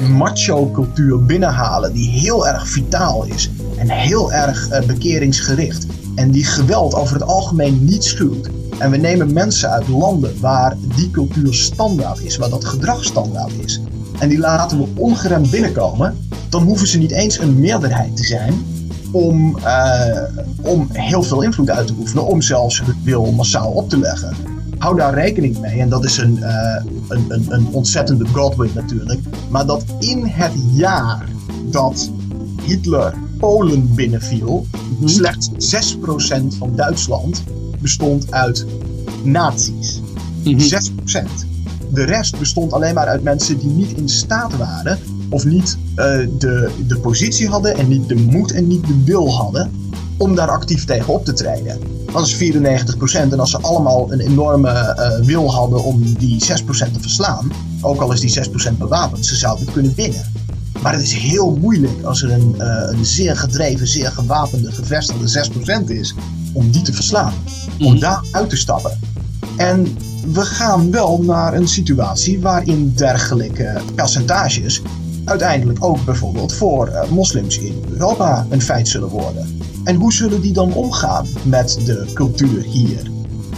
macho cultuur binnenhalen die heel erg vitaal is en heel erg uh, bekeringsgericht en die geweld over het algemeen niet schuwt. En we nemen mensen uit landen waar die cultuur standaard is, waar dat gedrag standaard is. en die laten we ongeremd binnenkomen, dan hoeven ze niet eens een meerderheid te zijn om, eh, om heel veel invloed uit te oefenen, om zelfs hun wil massaal op te leggen. Hou daar rekening mee, en dat is een, uh, een, een, een ontzettende Godwin natuurlijk, maar dat in het jaar dat Hitler Polen binnenviel, Mhm. slechts 6% van Duitsland bestond uit nazi's. Mhm. 6%. De rest bestond alleen maar uit mensen die niet in staat waren, of niet eh, de, de positie hadden, en niet de moed en niet de wil hadden, om daar actief tegen op te treden. Dat is 94%. En als ze allemaal een enorme eh, wil hadden om die 6% te verslaan, ook al is die 6% bewapend, ze zouden het kunnen winnen. Maar het is heel moeilijk als er een, eh, een zeer gedreven, zeer gewapende, gevestigde 6% is, om die te verslaan. Om Mhm. daar uit te stappen. En we gaan wel naar een situatie waarin dergelijke percentages uiteindelijk ook bijvoorbeeld voor eh, moslims in Europa een feit zullen worden. En hoe zullen die dan omgaan met de cultuur hier?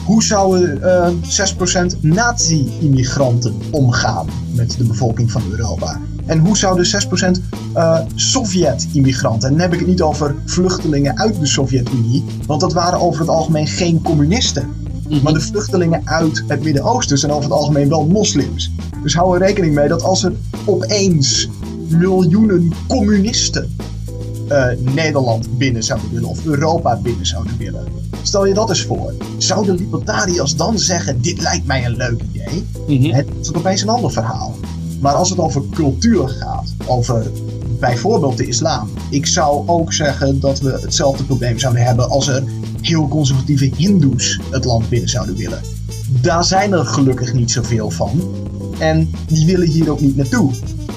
Hoe zouden eh 6% nazi-immigranten omgaan met de bevolking van Europa? En hoe zouden 6% eh Sovjet-immigranten, en dan heb ik het niet over vluchtelingen uit de Sovjet-Unie, want dat waren over het algemeen geen communisten. Maar de vluchtelingen uit het Midden-Oosten zijn over het algemeen wel moslims. Dus hou er rekening mee dat als er opeens miljoenen communisten eh, Nederland binnen zouden willen of Europa binnen zouden willen. Stel je dat eens voor. Zouden libertariërs dan zeggen: Dit lijkt mij een leuk idee? Mhm. Het is opeens een ander verhaal. Maar als het over cultuur gaat, over bijvoorbeeld de islam. Ik zou ook zeggen dat we hetzelfde probleem zouden hebben als er heel conservatieve hindoes het land binnen zouden willen. Daar zijn er gelukkig niet zoveel van. En die willen hier ook niet naartoe.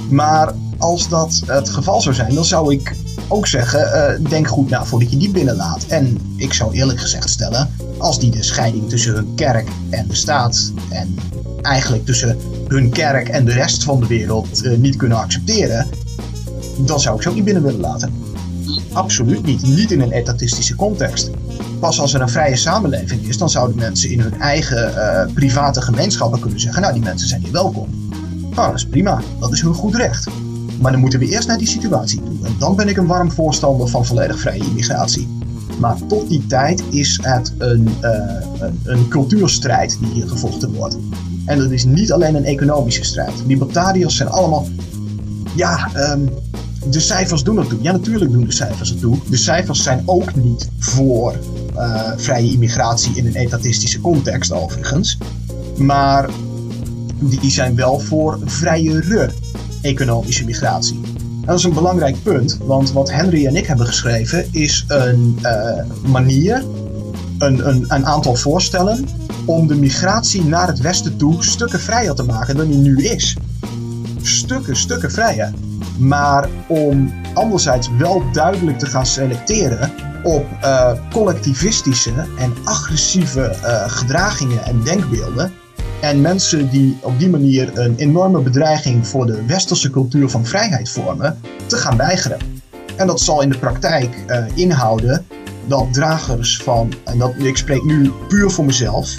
Maar als dat het geval zou zijn, dan zou ik ook zeggen, eh, denk goed na voordat je die binnenlaat. En ik zou eerlijk gezegd stellen, als die de scheiding tussen hun kerk en de staat en eigenlijk tussen hun kerk en de rest van de wereld eh, niet kunnen accepteren, dan zou ik ze ook niet binnen willen laten. Absoluut niet. Niet in een etatistische context. Pas als er een vrije samenleving is, dan zouden mensen in hun eigen eh, private gemeenschappen kunnen zeggen: Nou, die mensen zijn hier welkom. Nou, dat is prima. Dat is hun goed recht. Maar dan moeten we eerst naar die situatie toe. En dan ben ik een warm voorstander van volledig vrije immigratie. Maar tot die tijd is het een, eh, een, een cultuurstrijd die hier gevochten wordt. En dat is niet alleen een economische strijd. Libertariërs zijn allemaal. Ja, ehm, de cijfers doen ertoe. Ja, natuurlijk doen de cijfers ertoe. De cijfers zijn ook niet voor eh, vrije immigratie in een etatistische context, overigens. Maar die zijn wel voor vrijere economische migratie. Dat is een belangrijk punt, want wat Henry en ik hebben geschreven is een eh, manier, een, een, een aantal voorstellen om de migratie naar het westen toe stukken vrijer te maken dan die nu is. Stukken, stukken vrijer. Maar om anderzijds wel duidelijk te gaan selecteren op eh, collectivistische en agressieve eh, gedragingen en denkbeelden. En mensen die op die manier een enorme bedreiging voor de westerse cultuur van vrijheid vormen, te gaan weigeren. En dat zal in de praktijk eh, inhouden dat dragers van, en dat, ik spreek nu puur voor mezelf,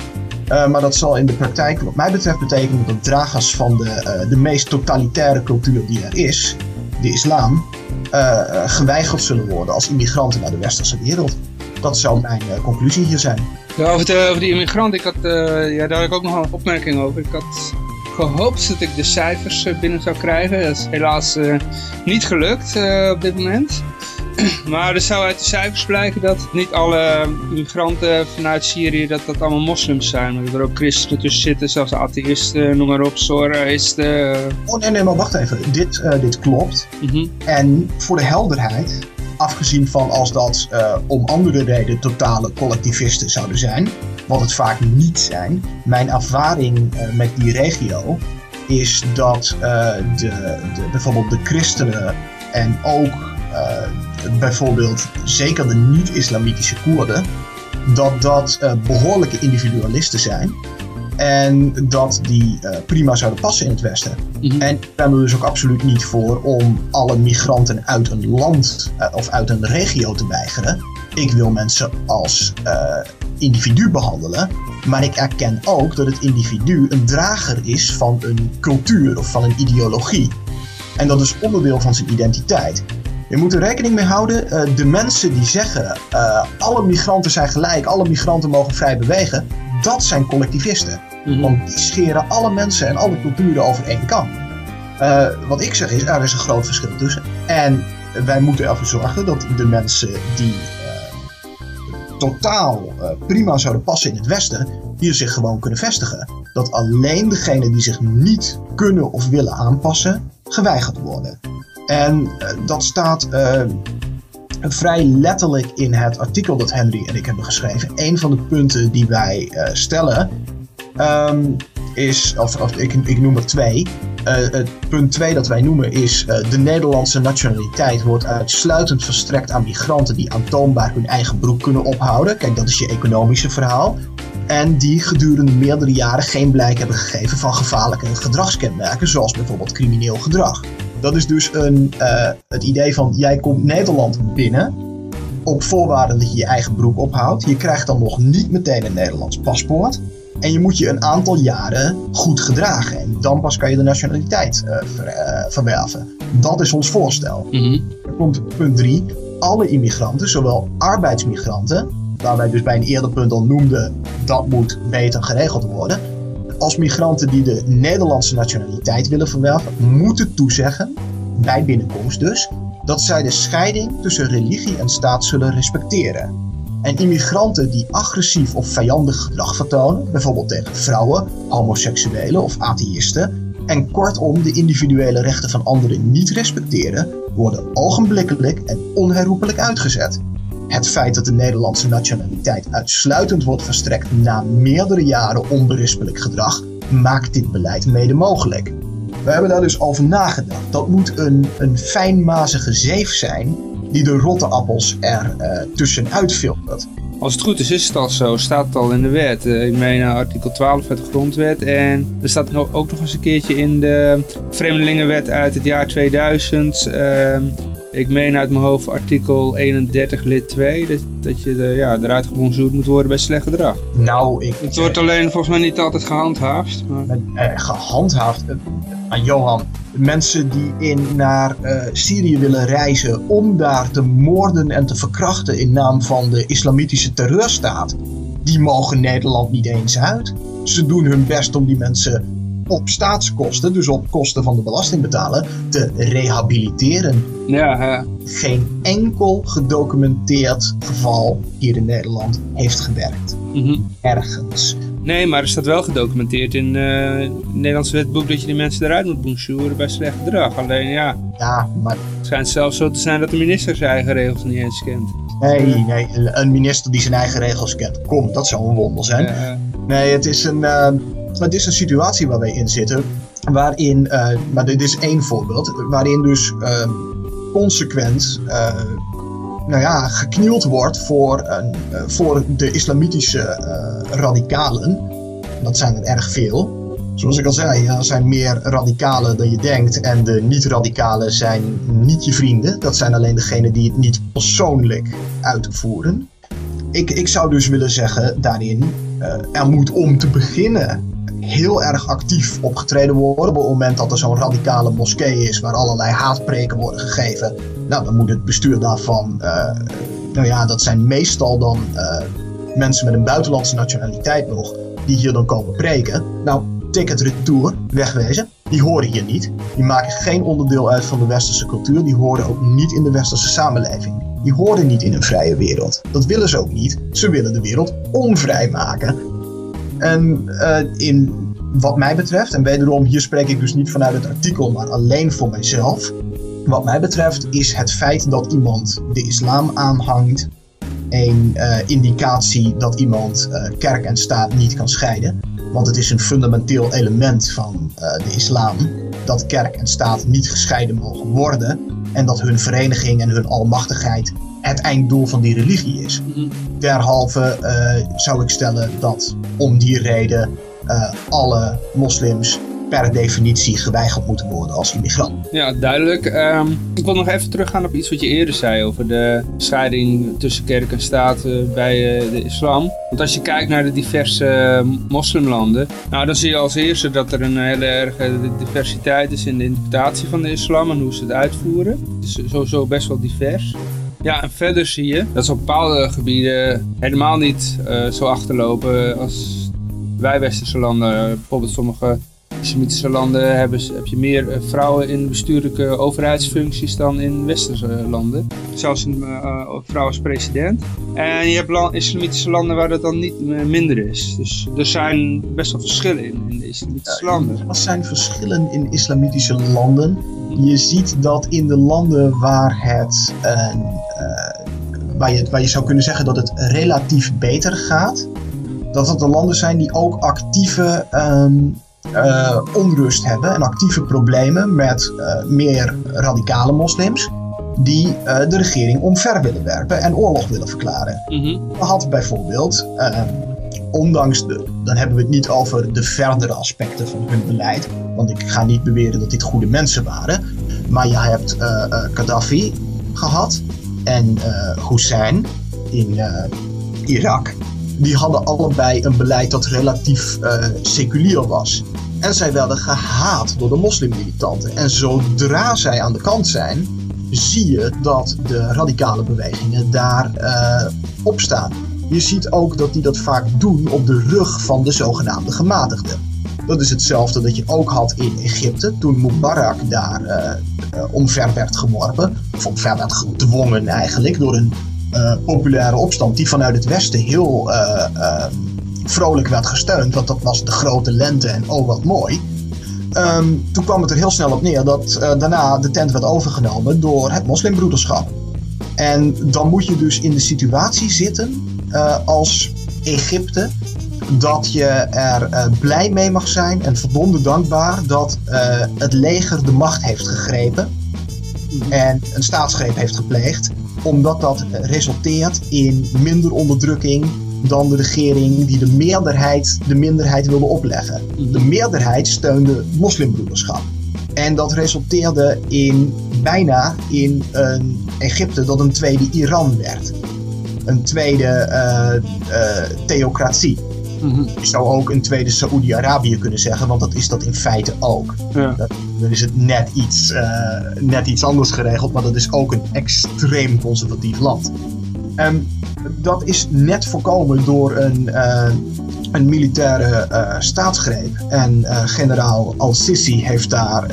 eh, maar dat zal in de praktijk, wat mij betreft, betekenen dat dragers van de, eh, de meest totalitaire cultuur die er is, de islam, eh, geweigerd zullen worden als immigranten naar de westerse wereld. Dat zou mijn conclusie hier zijn. Over, de, over die immigrant, ik had, ja, daar had ik ook nog een opmerking over. Ik had gehoopt dat ik de cijfers binnen zou krijgen. Dat is helaas niet gelukt op dit moment. Maar er zou uit de cijfers blijken dat niet alle immigranten vanuit Syrië dat dat allemaal moslims zijn. Maar dat er ook christenen tussen zitten, zelfs atheïsten, noem maar op, Zoraïsten. eh, Oh nee, nee, maar wacht even. Dit, eh, dit klopt. mhm. En voor de helderheid, afgezien van als dat eh, om andere redenen totale collectivisten zouden zijn, wat het vaak niet zijn, mijn ervaring met die regio is dat de, de, bijvoorbeeld de christenen en ook bijvoorbeeld zeker de niet-islamitische Koerden, dat dat eh, behoorlijke individualisten zijn. En dat die eh, prima zouden passen in het Westen. Mhm. En ik ben er dus ook absoluut niet voor om alle migranten uit een land eh, of uit een regio te weigeren. Ik wil mensen als individu behandelen. Maar ik erken ook dat het individu een drager is van een cultuur of van een ideologie. En dat is onderdeel van zijn identiteit. Je moet er rekening mee houden, eh, de mensen die zeggen eh, alle migranten zijn gelijk, alle migranten mogen vrij bewegen, dat zijn collectivisten. Mhm. Want die scheren alle mensen en alle culturen over één kam. Eh, wat ik zeg is, er is een groot verschil tussen. En wij moeten ervoor zorgen dat de mensen die totaal prima zouden passen in het Westen, hier zich gewoon kunnen vestigen. Dat alleen degenen die zich niet kunnen of willen aanpassen, geweigerd worden. En eh, dat staat eh, vrij letterlijk in het artikel dat Henry en ik hebben geschreven. Een van de punten die wij eh, stellen ehm, is, of, ik, ik noem er twee. Het punt 2 dat wij noemen is: de Nederlandse nationaliteit wordt uitsluitend verstrekt aan migranten die aantoonbaar hun eigen broek kunnen ophouden. Kijk, dat is je economische verhaal. En die gedurende meerdere jaren geen blijk hebben gegeven van gevaarlijke gedragskenmerken, zoals bijvoorbeeld crimineel gedrag. Dat is dus een, eh, het idee van: jij komt Nederland binnen op voorwaarde dat je je eigen broek ophoudt. Je krijgt dan nog niet meteen een Nederlands paspoort. En je moet je een aantal jaren goed gedragen. En dan pas kan je de nationaliteit eh, ver- eh, verwerven. Dat is ons voorstel. Mhm. Dan komt punt 3. Alle immigranten, zowel arbeidsmigranten, waar wij dus bij een eerder punt al noemden, dat moet beter geregeld worden. Als migranten die de Nederlandse nationaliteit willen verwerven, moeten toezeggen, bij binnenkomst dus, dat zij de scheiding tussen religie en staat zullen respecteren. En immigranten die agressief of vijandig gedrag vertonen, bijvoorbeeld tegen vrouwen, homoseksuelen of atheïsten, en kortom de individuele rechten van anderen niet respecteren, worden ogenblikkelijk en onherroepelijk uitgezet. Het feit dat de Nederlandse nationaliteit uitsluitend wordt verstrekt na meerdere jaren onberispelijk gedrag, maakt dit beleid mede mogelijk. We hebben daar dus over nagedacht. Dat moet een, een fijnmazige zeef zijn die de rotte appels er eh, tussenuit filtert. Als het goed is, is het al zo. Staat het al in de wet. Eh, ik meen uh, artikel 12 uit de grondwet. En er staat ook nog eens een keertje in de Vreemdelingenwet uit het jaar 2000. ehm, ik meen uit mijn hoofd artikel 31 lid 2. Dat, dat je de, ja, eruit gebonzoerd moet worden bij slecht gedrag. Nou, ik. Het wordt alleen volgens mij niet altijd gehandhaafd. Maar... eh, gehandhaafd. Eh, Maar Johan, mensen die in, naar eh, Syrië willen reizen om daar te moorden en te verkrachten in naam van de islamitische terreurstaat, die mogen Nederland niet eens uit. Ze doen hun best om die mensen op staatskosten, dus op kosten van de belastingbetaler, te rehabiliteren. Ja. Geen enkel gedocumenteerd geval hier in Nederland heeft gewerkt. Mhm. Ergens. Nee, maar er staat wel gedocumenteerd in eh, het Nederlandse wetboek dat je die mensen eruit moet bonjouren bij slecht gedrag. Alleen ja, Ja, maar het schijnt zelfs zo te zijn dat de minister zijn eigen regels niet eens kent. Nee, nee, een minister die zijn eigen regels kent. Kom, dat zou een wonder zijn. Ja, Nee, het is een, eh, het is een situatie waar wij in zitten. Waarin, eh, maar dit is één voorbeeld, waarin dus eh, consequent eh, nou ja, geknield wordt voor, een, eh, voor de islamitische radicalen. Dat zijn er erg veel. Zoals ik al zei, er zijn meer radicalen dan je denkt. En de niet-radicalen zijn niet je vrienden. Dat zijn alleen degenen die het niet persoonlijk uitvoeren. Ik, ik zou dus willen zeggen daarin, er moet om te beginnen heel erg actief opgetreden worden. Op het moment dat er zo'n radicale moskee is waar allerlei haatpreken worden gegeven. Nou, dan moet het bestuur daarvan, eh, nou ja, dat zijn meestal dan eh, mensen met een buitenlandse nationaliteit nog, die hier dan komen preken. Nou, ticket retour, wegwezen. Die horen hier niet. Die maken geen onderdeel uit van de westerse cultuur. Die horen ook niet in de westerse samenleving. Die horen niet in een vrije wereld. Dat willen ze ook niet. Ze willen de wereld onvrij maken. En eh, in wat mij betreft, en wederom hier spreek ik dus niet vanuit het artikel, maar alleen voor mijzelf. Wat mij betreft is het feit dat iemand de islam aanhangt een eh, indicatie dat iemand eh, kerk en staat niet kan scheiden. Want het is een fundamenteel element van eh, de islam dat kerk en staat niet gescheiden mogen worden. En dat hun vereniging en hun almachtigheid het einddoel van die religie is. Mhm. Derhalve zou ik stellen dat om die reden alle moslims per definitie geweigerd moeten worden als immigrant. Ja, duidelijk. Ehm, ik wil nog even teruggaan op iets wat je eerder zei over de scheiding tussen kerk en staat eh, bij eh, de islam. Want als je kijkt naar de diverse eh, moslimlanden, nou dan zie je als eerste dat er een hele erge diversiteit is in de interpretatie van de islam en hoe ze het uitvoeren. Het is sowieso best wel divers. Ja, en verder zie je dat ze op bepaalde gebieden helemaal niet zo achterlopen als wij westerse landen. bijvoorbeeld sommige islamitische landen hebben, heb je meer eh, vrouwen in bestuurlijke overheidsfuncties dan in westerse landen. Zelfs een uh, vrouw als president. En je hebt islamitische landen waar dat dan niet minder is. Dus er zijn best wel verschillen in, in de islamitische landen. Er zijn verschillen in islamitische landen. Je ziet dat in de landen waar het... Uh, waar, je, waar je zou kunnen zeggen dat het relatief beter gaat... dat het de landen zijn die ook actieve... Ehm, uh, onrust hebben en actieve problemen met uh, meer radicale moslims die uh, de regering omver willen werpen en oorlog willen verklaren. Mm -hmm. We hadden bijvoorbeeld, ondanks de, dan hebben we het niet over de verdere aspecten van hun beleid, want ik ga niet beweren dat dit goede mensen waren, maar je hebt Gaddafi gehad en Hussein in Irak die hadden allebei een beleid dat relatief uh, seculier was. En zij werden gehaat door de moslimmilitanten. En zodra zij aan de kant zijn, zie je dat de radicale bewegingen daar uh, opstaan. Je ziet ook dat die dat vaak doen op de rug van de zogenaamde gematigden. Dat is hetzelfde dat je ook had in Egypte toen Mubarak daar uh, omver werd geworpen. Of omver werd gedwongen eigenlijk door een populaire opstand die vanuit het Westen heel uh, vrolijk werd gesteund. Want dat was de grote lente en oh wat mooi. Um, toen kwam het er heel snel op neer dat daarna de tent werd overgenomen door het moslimbroederschap. En dan moet je dus in de situatie zitten als Egypte dat je er blij mee mag zijn en verdomde dankbaar dat het leger de macht heeft gegrepen en een staatsgreep heeft gepleegd omdat dat resulteert in minder onderdrukking dan de regering die de meerderheid de minderheid wilde opleggen. De meerderheid steunde moslimbroederschap. En dat resulteerde in bijna in een Egypte dat een tweede Iran werd. Een tweede uh, theocratie. Mm Je zou ook een tweede Saoedi-Arabië kunnen zeggen, want dat is dat in feite ook. Ja. dan is het net iets, uh, net iets anders geregeld, maar dat is ook een extreem conservatief land. En dat is net voorkomen door een, uh, een militaire uh, staatsgreep. En generaal Al-Sisi heeft daar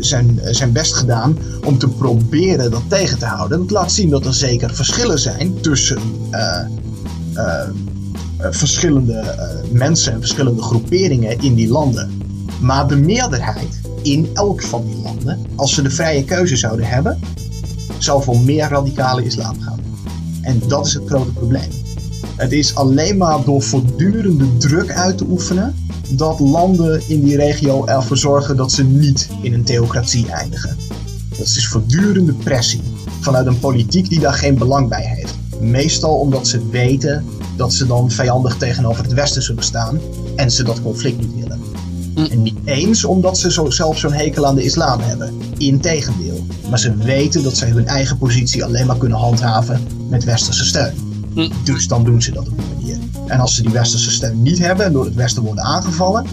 zijn, zijn best gedaan om te proberen dat tegen te houden. Dat laat zien dat er zeker verschillen zijn tussen eh, verschillende eh, mensen en verschillende groeperingen in die landen. Maar de meerderheid in elk van die landen, als ze de vrije keuze zouden hebben, zou voor meer radicale islam gaan. En dat is het grote probleem. Het is alleen maar door voortdurende druk uit te oefenen dat landen in die regio ervoor zorgen dat ze niet in een theocratie eindigen. Dat is dus voortdurende pressie vanuit een politiek die daar geen belang bij heeft. Meestal omdat ze weten dat ze dan vijandig tegenover het Westen zullen staan en ze dat conflict niet willen. Hm. En niet eens omdat ze zo, zelf zo'n hekel aan de islam hebben. Integendeel. Maar ze weten dat ze hun eigen positie alleen maar kunnen handhaven met westerse steun. Hm. Dus dan doen ze dat op die manier. En als ze die westerse steun niet hebben en door het Westen worden aangevallen,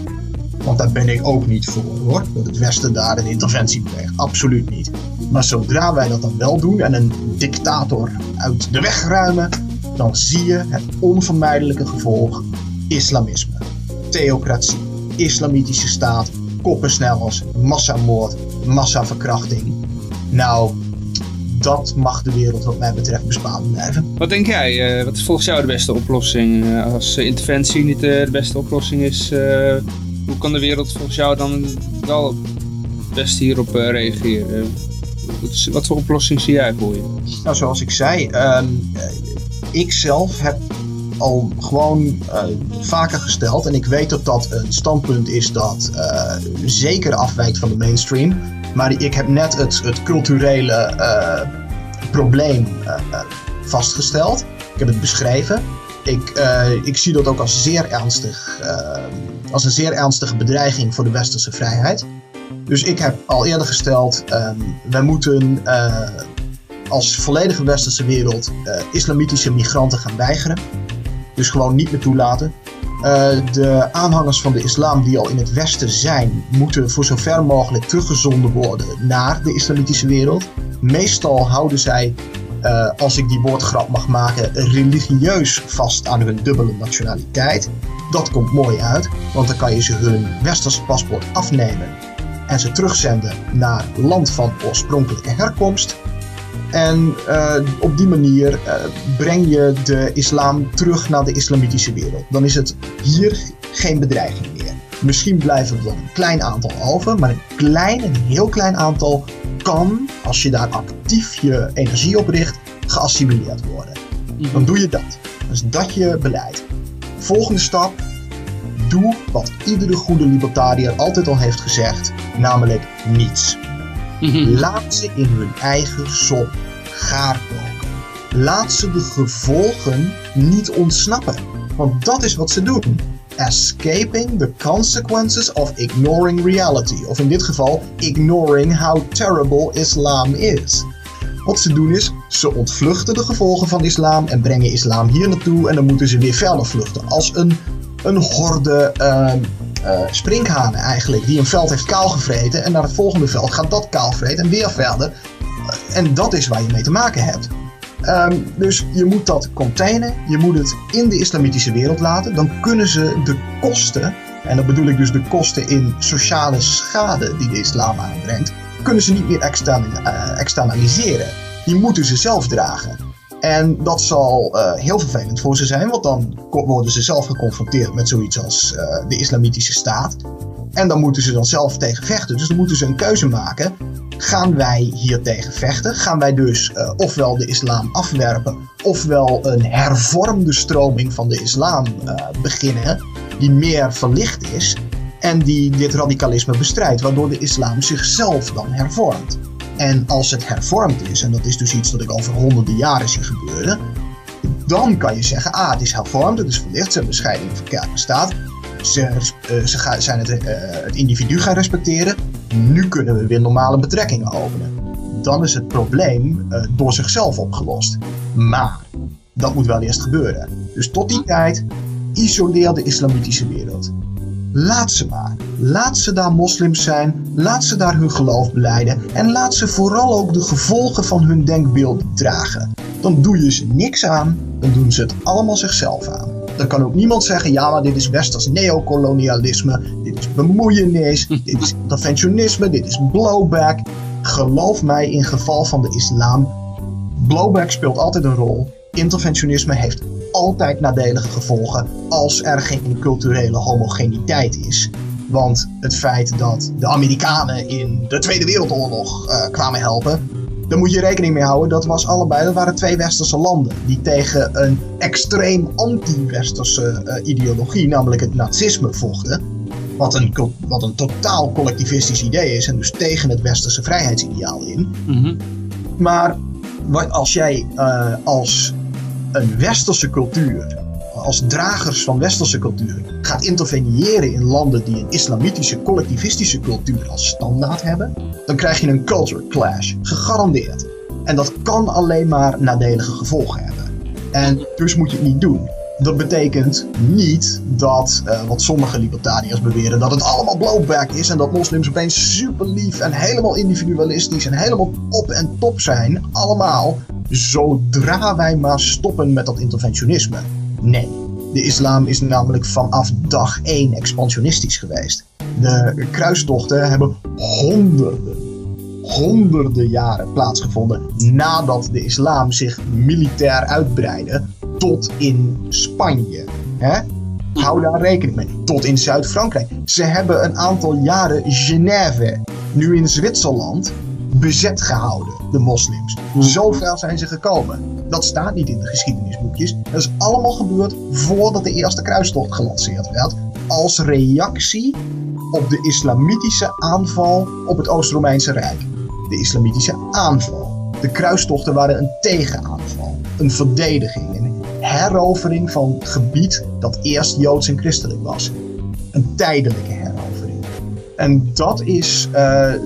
want daar ben ik ook niet voor hoor, dat het Westen daar een interventie pleegt. Absoluut niet. Maar zodra wij dat dan wel doen en een dictator uit de weg ruimen, dan zie je het onvermijdelijke gevolg islamisme, theocratie, islamitische staat, koppensnellers, massamoord, massaverkrachting. Nou, dat mag de wereld wat mij betreft bespaard blijven. Wat denk jij? Uh, wat is volgens jou de beste oplossing? Uh, als interventie niet uh, de beste oplossing is, hoe kan de wereld volgens jou dan wel het beste hierop reageren? Wat voor oplossing zie jij voor je? Nou, zoals ik zei, um, ik zelf heb al gewoon uh, vaker gesteld. En ik weet dat dat een standpunt is dat uh, zeker afwijkt van de mainstream. Maar ik heb net het, culturele uh, probleem vastgesteld. Ik heb het beschreven. Ik, ik zie dat ook als zeer ernstig als een zeer ernstige bedreiging voor de westerse vrijheid. Dus ik heb al eerder gesteld, ehm, wij moeten eh, als volledige westerse wereld eh, islamitische migranten gaan weigeren. Dus gewoon niet meer toelaten. Eh, de aanhangers van de islam die al in het westen zijn, moeten voor zover mogelijk teruggezonden worden naar de islamitische wereld. Meestal houden zij, eh, als ik die woordgrap mag maken, religieus vast aan hun dubbele nationaliteit. Dat komt mooi uit, want dan kan je ze hun westerse paspoort afnemen en ze terugzenden naar land van oorspronkelijke herkomst. En uh, op die manier uh, breng je de islam terug naar de islamitische wereld. Dan is het hier geen bedreiging meer. Misschien blijven er dan een klein aantal over, maar een klein, een heel klein aantal kan, als je daar actief je energie op richt, geassimileerd worden. Dan doe je dat. Dus dat je beleid. Volgende stap. Doe wat iedere goede libertariër altijd al heeft gezegd, namelijk niets. Laat ze in hun eigen sop gaar koken. Laat ze de gevolgen niet ontsnappen. Want dat is wat ze doen. Escaping the consequences of ignoring reality. Of in dit geval, ignoring how terrible islam is. Wat ze doen is, ze ontvluchten de gevolgen van islam en brengen islam hier naartoe en dan moeten ze weer verder vluchten. Als een, een horde uh, sprinkhanen eigenlijk, die een veld heeft kaalgevreten en naar het volgende veld gaat dat kaalvreten en weer verder. En dat is waar je mee te maken hebt. Um, dus je moet dat containen, je moet het in de islamitische wereld laten. Dan kunnen ze de kosten, en dan bedoel ik dus de kosten in sociale schade die de islam aanbrengt, kunnen ze niet meer uh, externaliseren. Die moeten ze zelf dragen. En dat zal uh, heel vervelend voor ze zijn, want dan worden ze zelf geconfronteerd met zoiets als uh, de islamitische staat. En dan moeten ze dan zelf tegen vechten. Dus dan moeten ze een keuze maken. Gaan wij hier tegen vechten? Gaan wij dus uh, ofwel de islam afwerpen, ofwel een hervormde stroming van de islam beginnen, die meer verlicht is en die dit radicalisme bestrijdt, waardoor de islam zichzelf dan hervormt. En als het hervormd is, en dat is dus iets dat ik over honderden jaren zie gebeuren, dan kan je zeggen, ah, het is hervormd, het is verlicht, ze hebben scheiding van kerk staat, ze, uh, ze gaan, zijn het, uh, het individu gaan respecteren. Nu kunnen we weer normale betrekkingen openen. Dan is het probleem uh, door zichzelf opgelost. Maar dat moet wel eerst gebeuren. Dus tot die tijd, isoleer de islamitische wereld. Laat ze maar. Laat ze daar moslims zijn. Laat ze daar hun geloof beleiden. En laat ze vooral ook de gevolgen van hun denkbeeld dragen. Dan doe je ze niks aan. Dan doen ze het allemaal zichzelf aan. Dan kan ook niemand zeggen, ja, maar dit is westers neocolonialisme, dit is bemoeienis, dit is interventionisme, dit is blowback. Geloof mij, in geval van de islam, blowback speelt altijd een rol. Interventionisme heeft altijd nadelige gevolgen als er geen culturele homogeniteit is. Want het feit dat de Amerikanen in de Tweede Wereldoorlog uh, kwamen helpen, daar moet je rekening mee houden. Dat was allebei, dat waren twee westerse landen die tegen een extreem anti-westerse uh, ideologie, namelijk het nazisme, vochten. Wat een, wat een totaal collectivistisch idee is en dus tegen het westerse vrijheidsideaal in. Mm -hmm. Maar als jij uh, als een westerse cultuur, als dragers van westerse cultuur, gaat interveneren in landen die een islamitische collectivistische cultuur als standaard hebben, dan krijg je een culture clash, gegarandeerd. En dat kan alleen maar nadelige gevolgen hebben. En dus moet je het niet doen. Dat betekent niet dat, uh, wat sommige libertariërs beweren, dat het allemaal blowback is en dat moslims opeens super lief en helemaal individualistisch en helemaal op en top zijn. Allemaal zodra wij maar stoppen met dat interventionisme. Nee, de islam is namelijk vanaf dag 1 expansionistisch geweest. De kruistochten hebben honderden, honderden jaren plaatsgevonden nadat de islam zich militair uitbreidde tot in Spanje. Hè? Hou daar rekening mee. Tot in Zuid-Frankrijk. Ze hebben een aantal jaren Genève, nu in Zwitserland, bezet gehouden, de moslims. Zo ver zijn ze gekomen. Dat staat niet in de geschiedenisboekjes. Dat is allemaal gebeurd voordat de eerste kruistocht gelanceerd werd. Als reactie op de islamitische aanval op het Oost-Romeinse Rijk. De islamitische aanval. De kruistochten waren een tegenaanval. Een verdediging. Herovering van gebied dat eerst joods en christelijk was. een tijdelijke herovering. En dat is uh,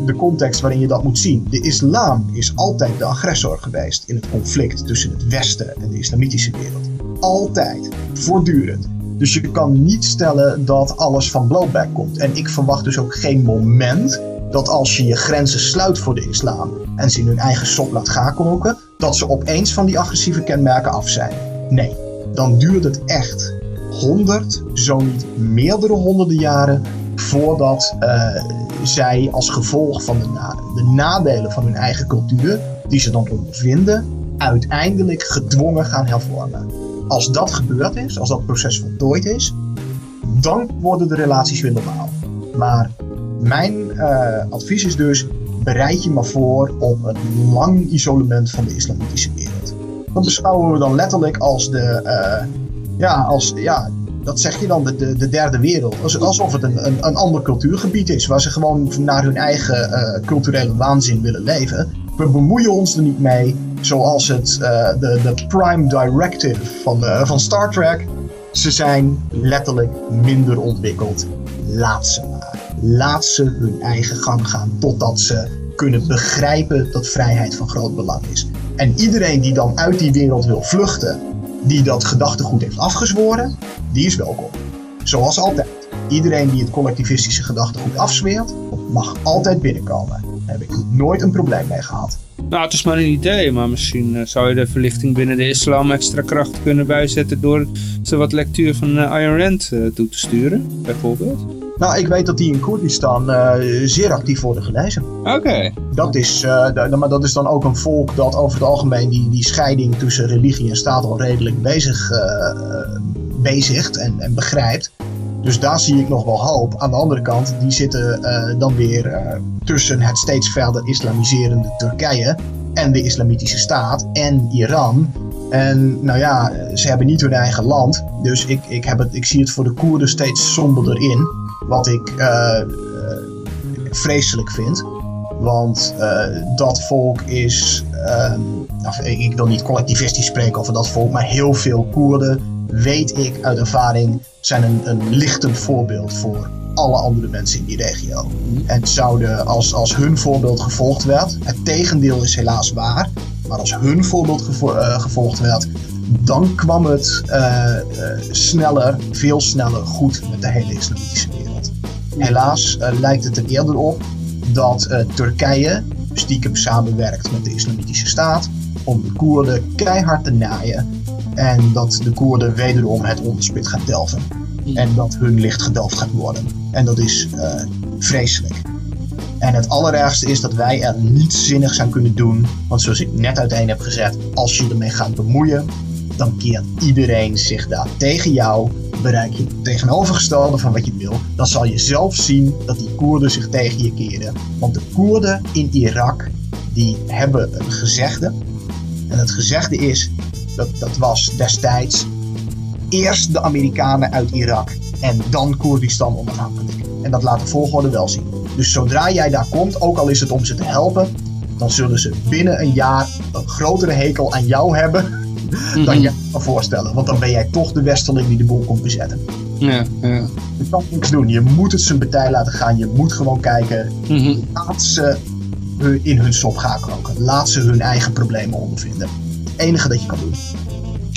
de context waarin je dat moet zien. De islam is altijd de agressor geweest in het conflict tussen het Westen en de islamitische wereld. Altijd, voortdurend. Dus je kan niet stellen dat alles van blowback komt. En ik verwacht dus ook geen moment dat als je je grenzen sluit voor de islam en ze in hun eigen sop laat gakoken, dat ze opeens van die agressieve kenmerken af zijn. Nee, dan duurt het echt honderd, zo niet meerdere honderden jaren voordat uh, zij als gevolg van de, de nadelen van hun eigen cultuur, die ze dan ondervinden, uiteindelijk gedwongen gaan hervormen. Als dat gebeurd is, als dat proces voltooid is, dan worden de relaties weer normaal. Maar mijn uh, advies is dus, bereid je maar voor op een lang isolement van de islamitische wereld. Dat beschouwen we dan letterlijk als de, uh, ja, als, ja, dat zeg je dan, de, de, de derde wereld. Alsof het een, een, een ander cultuurgebied is, waar ze gewoon naar hun eigen uh, culturele waanzin willen leven. We bemoeien ons er niet mee, zoals het, uh, de, de Prime Directive van, van Star Trek. Ze zijn letterlijk minder ontwikkeld. Laat ze maar. Laat ze hun eigen gang gaan totdat ze kunnen begrijpen dat vrijheid van groot belang is. En iedereen die dan uit die wereld wil vluchten, die dat gedachtegoed heeft afgezworen, die is welkom. Zoals altijd. Iedereen die het collectivistische gedachtegoed afzweert, mag altijd binnenkomen. Daar heb ik nooit een probleem mee gehad. Nou, het is maar een idee, maar misschien uh, zou je de verlichting binnen de islam extra kracht kunnen bijzetten door ze wat lectuur van uh, Ayn Rand uh, toe te sturen, bijvoorbeeld. Nou, ik weet dat die in Koerdistan zeer actief worden gelezen. Oké. Okay. Dat, is, maar dat is dan ook een volk dat over het algemeen die, die scheiding tussen religie en staat al redelijk bezig bezigt en, en begrijpt. Dus daar zie ik nog wel hoop. Aan de andere kant, die zitten uh, dan weer uh, tussen het steeds verder islamiserende Turkije en de islamitische staat en Iran. En nou ja, ze hebben niet hun eigen land. Dus ik, ik, heb het, ik zie het voor de Koerden steeds somberder in. Wat ik uh, vreselijk vind. Want dat volk is. Ik wil niet collectivistisch spreken over dat volk, maar heel veel Koerden weet ik uit ervaring, zijn een, een lichtend voorbeeld voor alle andere mensen in die regio. En zouden, als, als hun voorbeeld gevolgd werd, het tegendeel is helaas waar, maar als hun voorbeeld gevo uh, gevolgd werd, dan kwam het uh, uh, sneller, veel sneller goed met de hele islamitische wereld. Helaas lijkt het er eerder op dat Turkije stiekem samenwerkt met de islamitische staat om de Koerden keihard te naaien en dat de Koerden wederom het onderspit gaan delven. En dat hun licht gedelft gaat worden. En dat is uh, vreselijk. En het allerergste is dat wij er niets zinnigs aan kunnen doen. Want zoals ik net uiteen heb gezet, als je ermee gaat bemoeien, dan keert iedereen zich daar tegen jou. Bereik je het tegenovergestelde van wat je wil, dan zal je zelf zien dat die Koerden zich tegen je keren. Want de Koerden in Irak, die hebben een gezegde. En het gezegde is: dat, dat was destijds eerst de Amerikanen uit Irak en dan Koerdistan onafhankelijk. En dat laat de volgorde wel zien. Dus zodra jij daar komt, ook al is het om ze te helpen, dan zullen ze binnen een jaar een grotere hekel aan jou hebben dan mhm. je kan voorstellen. Want dan ben jij toch de westerling die de boel komt bezetten. Ja, ja. Je kan niks doen. Je moet het zijn partij laten gaan. Je moet gewoon kijken. Mm Laat ze in hun sop gaan koken. Laat ze hun eigen problemen ondervinden enige dat je kan doen.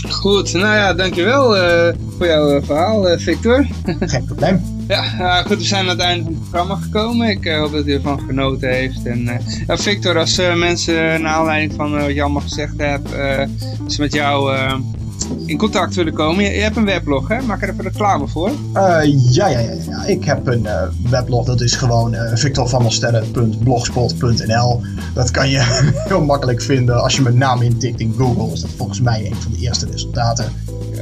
Goed, nou ja, dankjewel uh, voor jouw uh, verhaal, uh, Victor. Geen probleem. Ja, nou goed, we zijn aan het einde van het programma gekomen. Ik hoop dat u ervan genoten heeft. En, ja, Victor, als mensen naar aanleiding van wat je allemaal gezegd hebt, ze met jou in contact willen komen. Je, hebt een weblog, hè? Maak er even reclame voor. Uh, ja, ja, ja, ja. Ik heb een uh, weblog. Dat is gewoon uh, victorvandelsterren.blogspot.nl Dat kan je heel makkelijk vinden. Als je mijn naam intikt in Google, is dat volgens mij een van de eerste resultaten.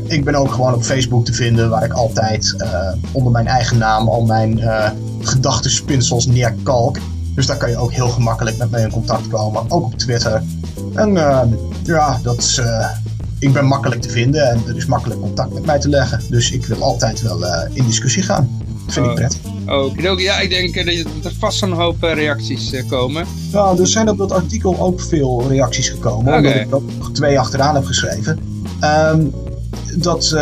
Ik ben ook gewoon op Facebook te vinden, waar ik altijd onder mijn eigen naam al mijn gedachtenspinsels neerkalk. Dus daar kan je ook heel gemakkelijk met mij in contact komen. Ook op Twitter. En ja, dat is ik ben makkelijk te vinden en er is makkelijk contact met mij te leggen. Dus ik wil altijd wel uh, in discussie gaan. Dat vind ik oh. prettig. Oké, ja, ik denk uh, dat er vast een hoop uh, reacties komen. Ja, er zijn op dat artikel ook veel reacties gekomen. Okay. Omdat ik ook twee achteraan heb geschreven. Um, dat,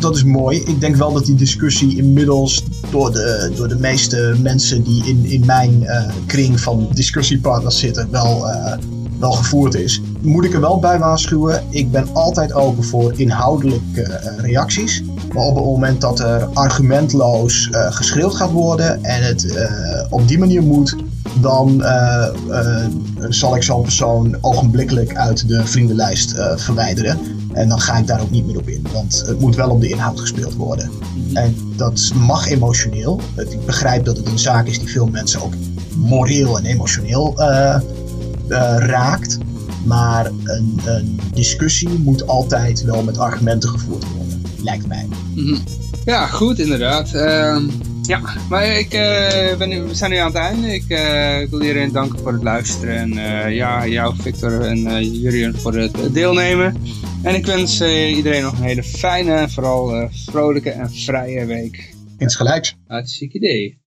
dat is mooi. Ik denk wel dat die discussie inmiddels door de, door de meeste mensen die in, in mijn eh, kring van discussiepartners zitten wel, eh, wel gevoerd is. Moet ik er wel bij waarschuwen, ik ben altijd open voor inhoudelijke eh, reacties. Maar op het moment dat er argumentloos uh, geschreeuwd gaat worden en het op die manier moet, dan zal ik zo'n persoon ogenblikkelijk uit de vriendenlijst verwijderen. En dan ga ik daar ook niet meer op in, want het moet wel op de inhoud gespeeld worden. En dat mag emotioneel. Ik begrijp dat het een zaak is die veel mensen ook moreel en emotioneel raakt. Maar een, een, discussie moet altijd wel met argumenten gevoerd worden, lijkt mij. Mhm. Ja, goed, inderdaad. Uh, ja, maar ik, uh, ben nu, we zijn nu aan het einde. Ik, uh, ik wil iedereen danken voor het luisteren. En uh, ja, jou, Victor en Jurien voor het deelnemen. En ik wens iedereen nog een hele fijne, vooral vrolijke en vrije week. Insgelijks. Hartstikke idee.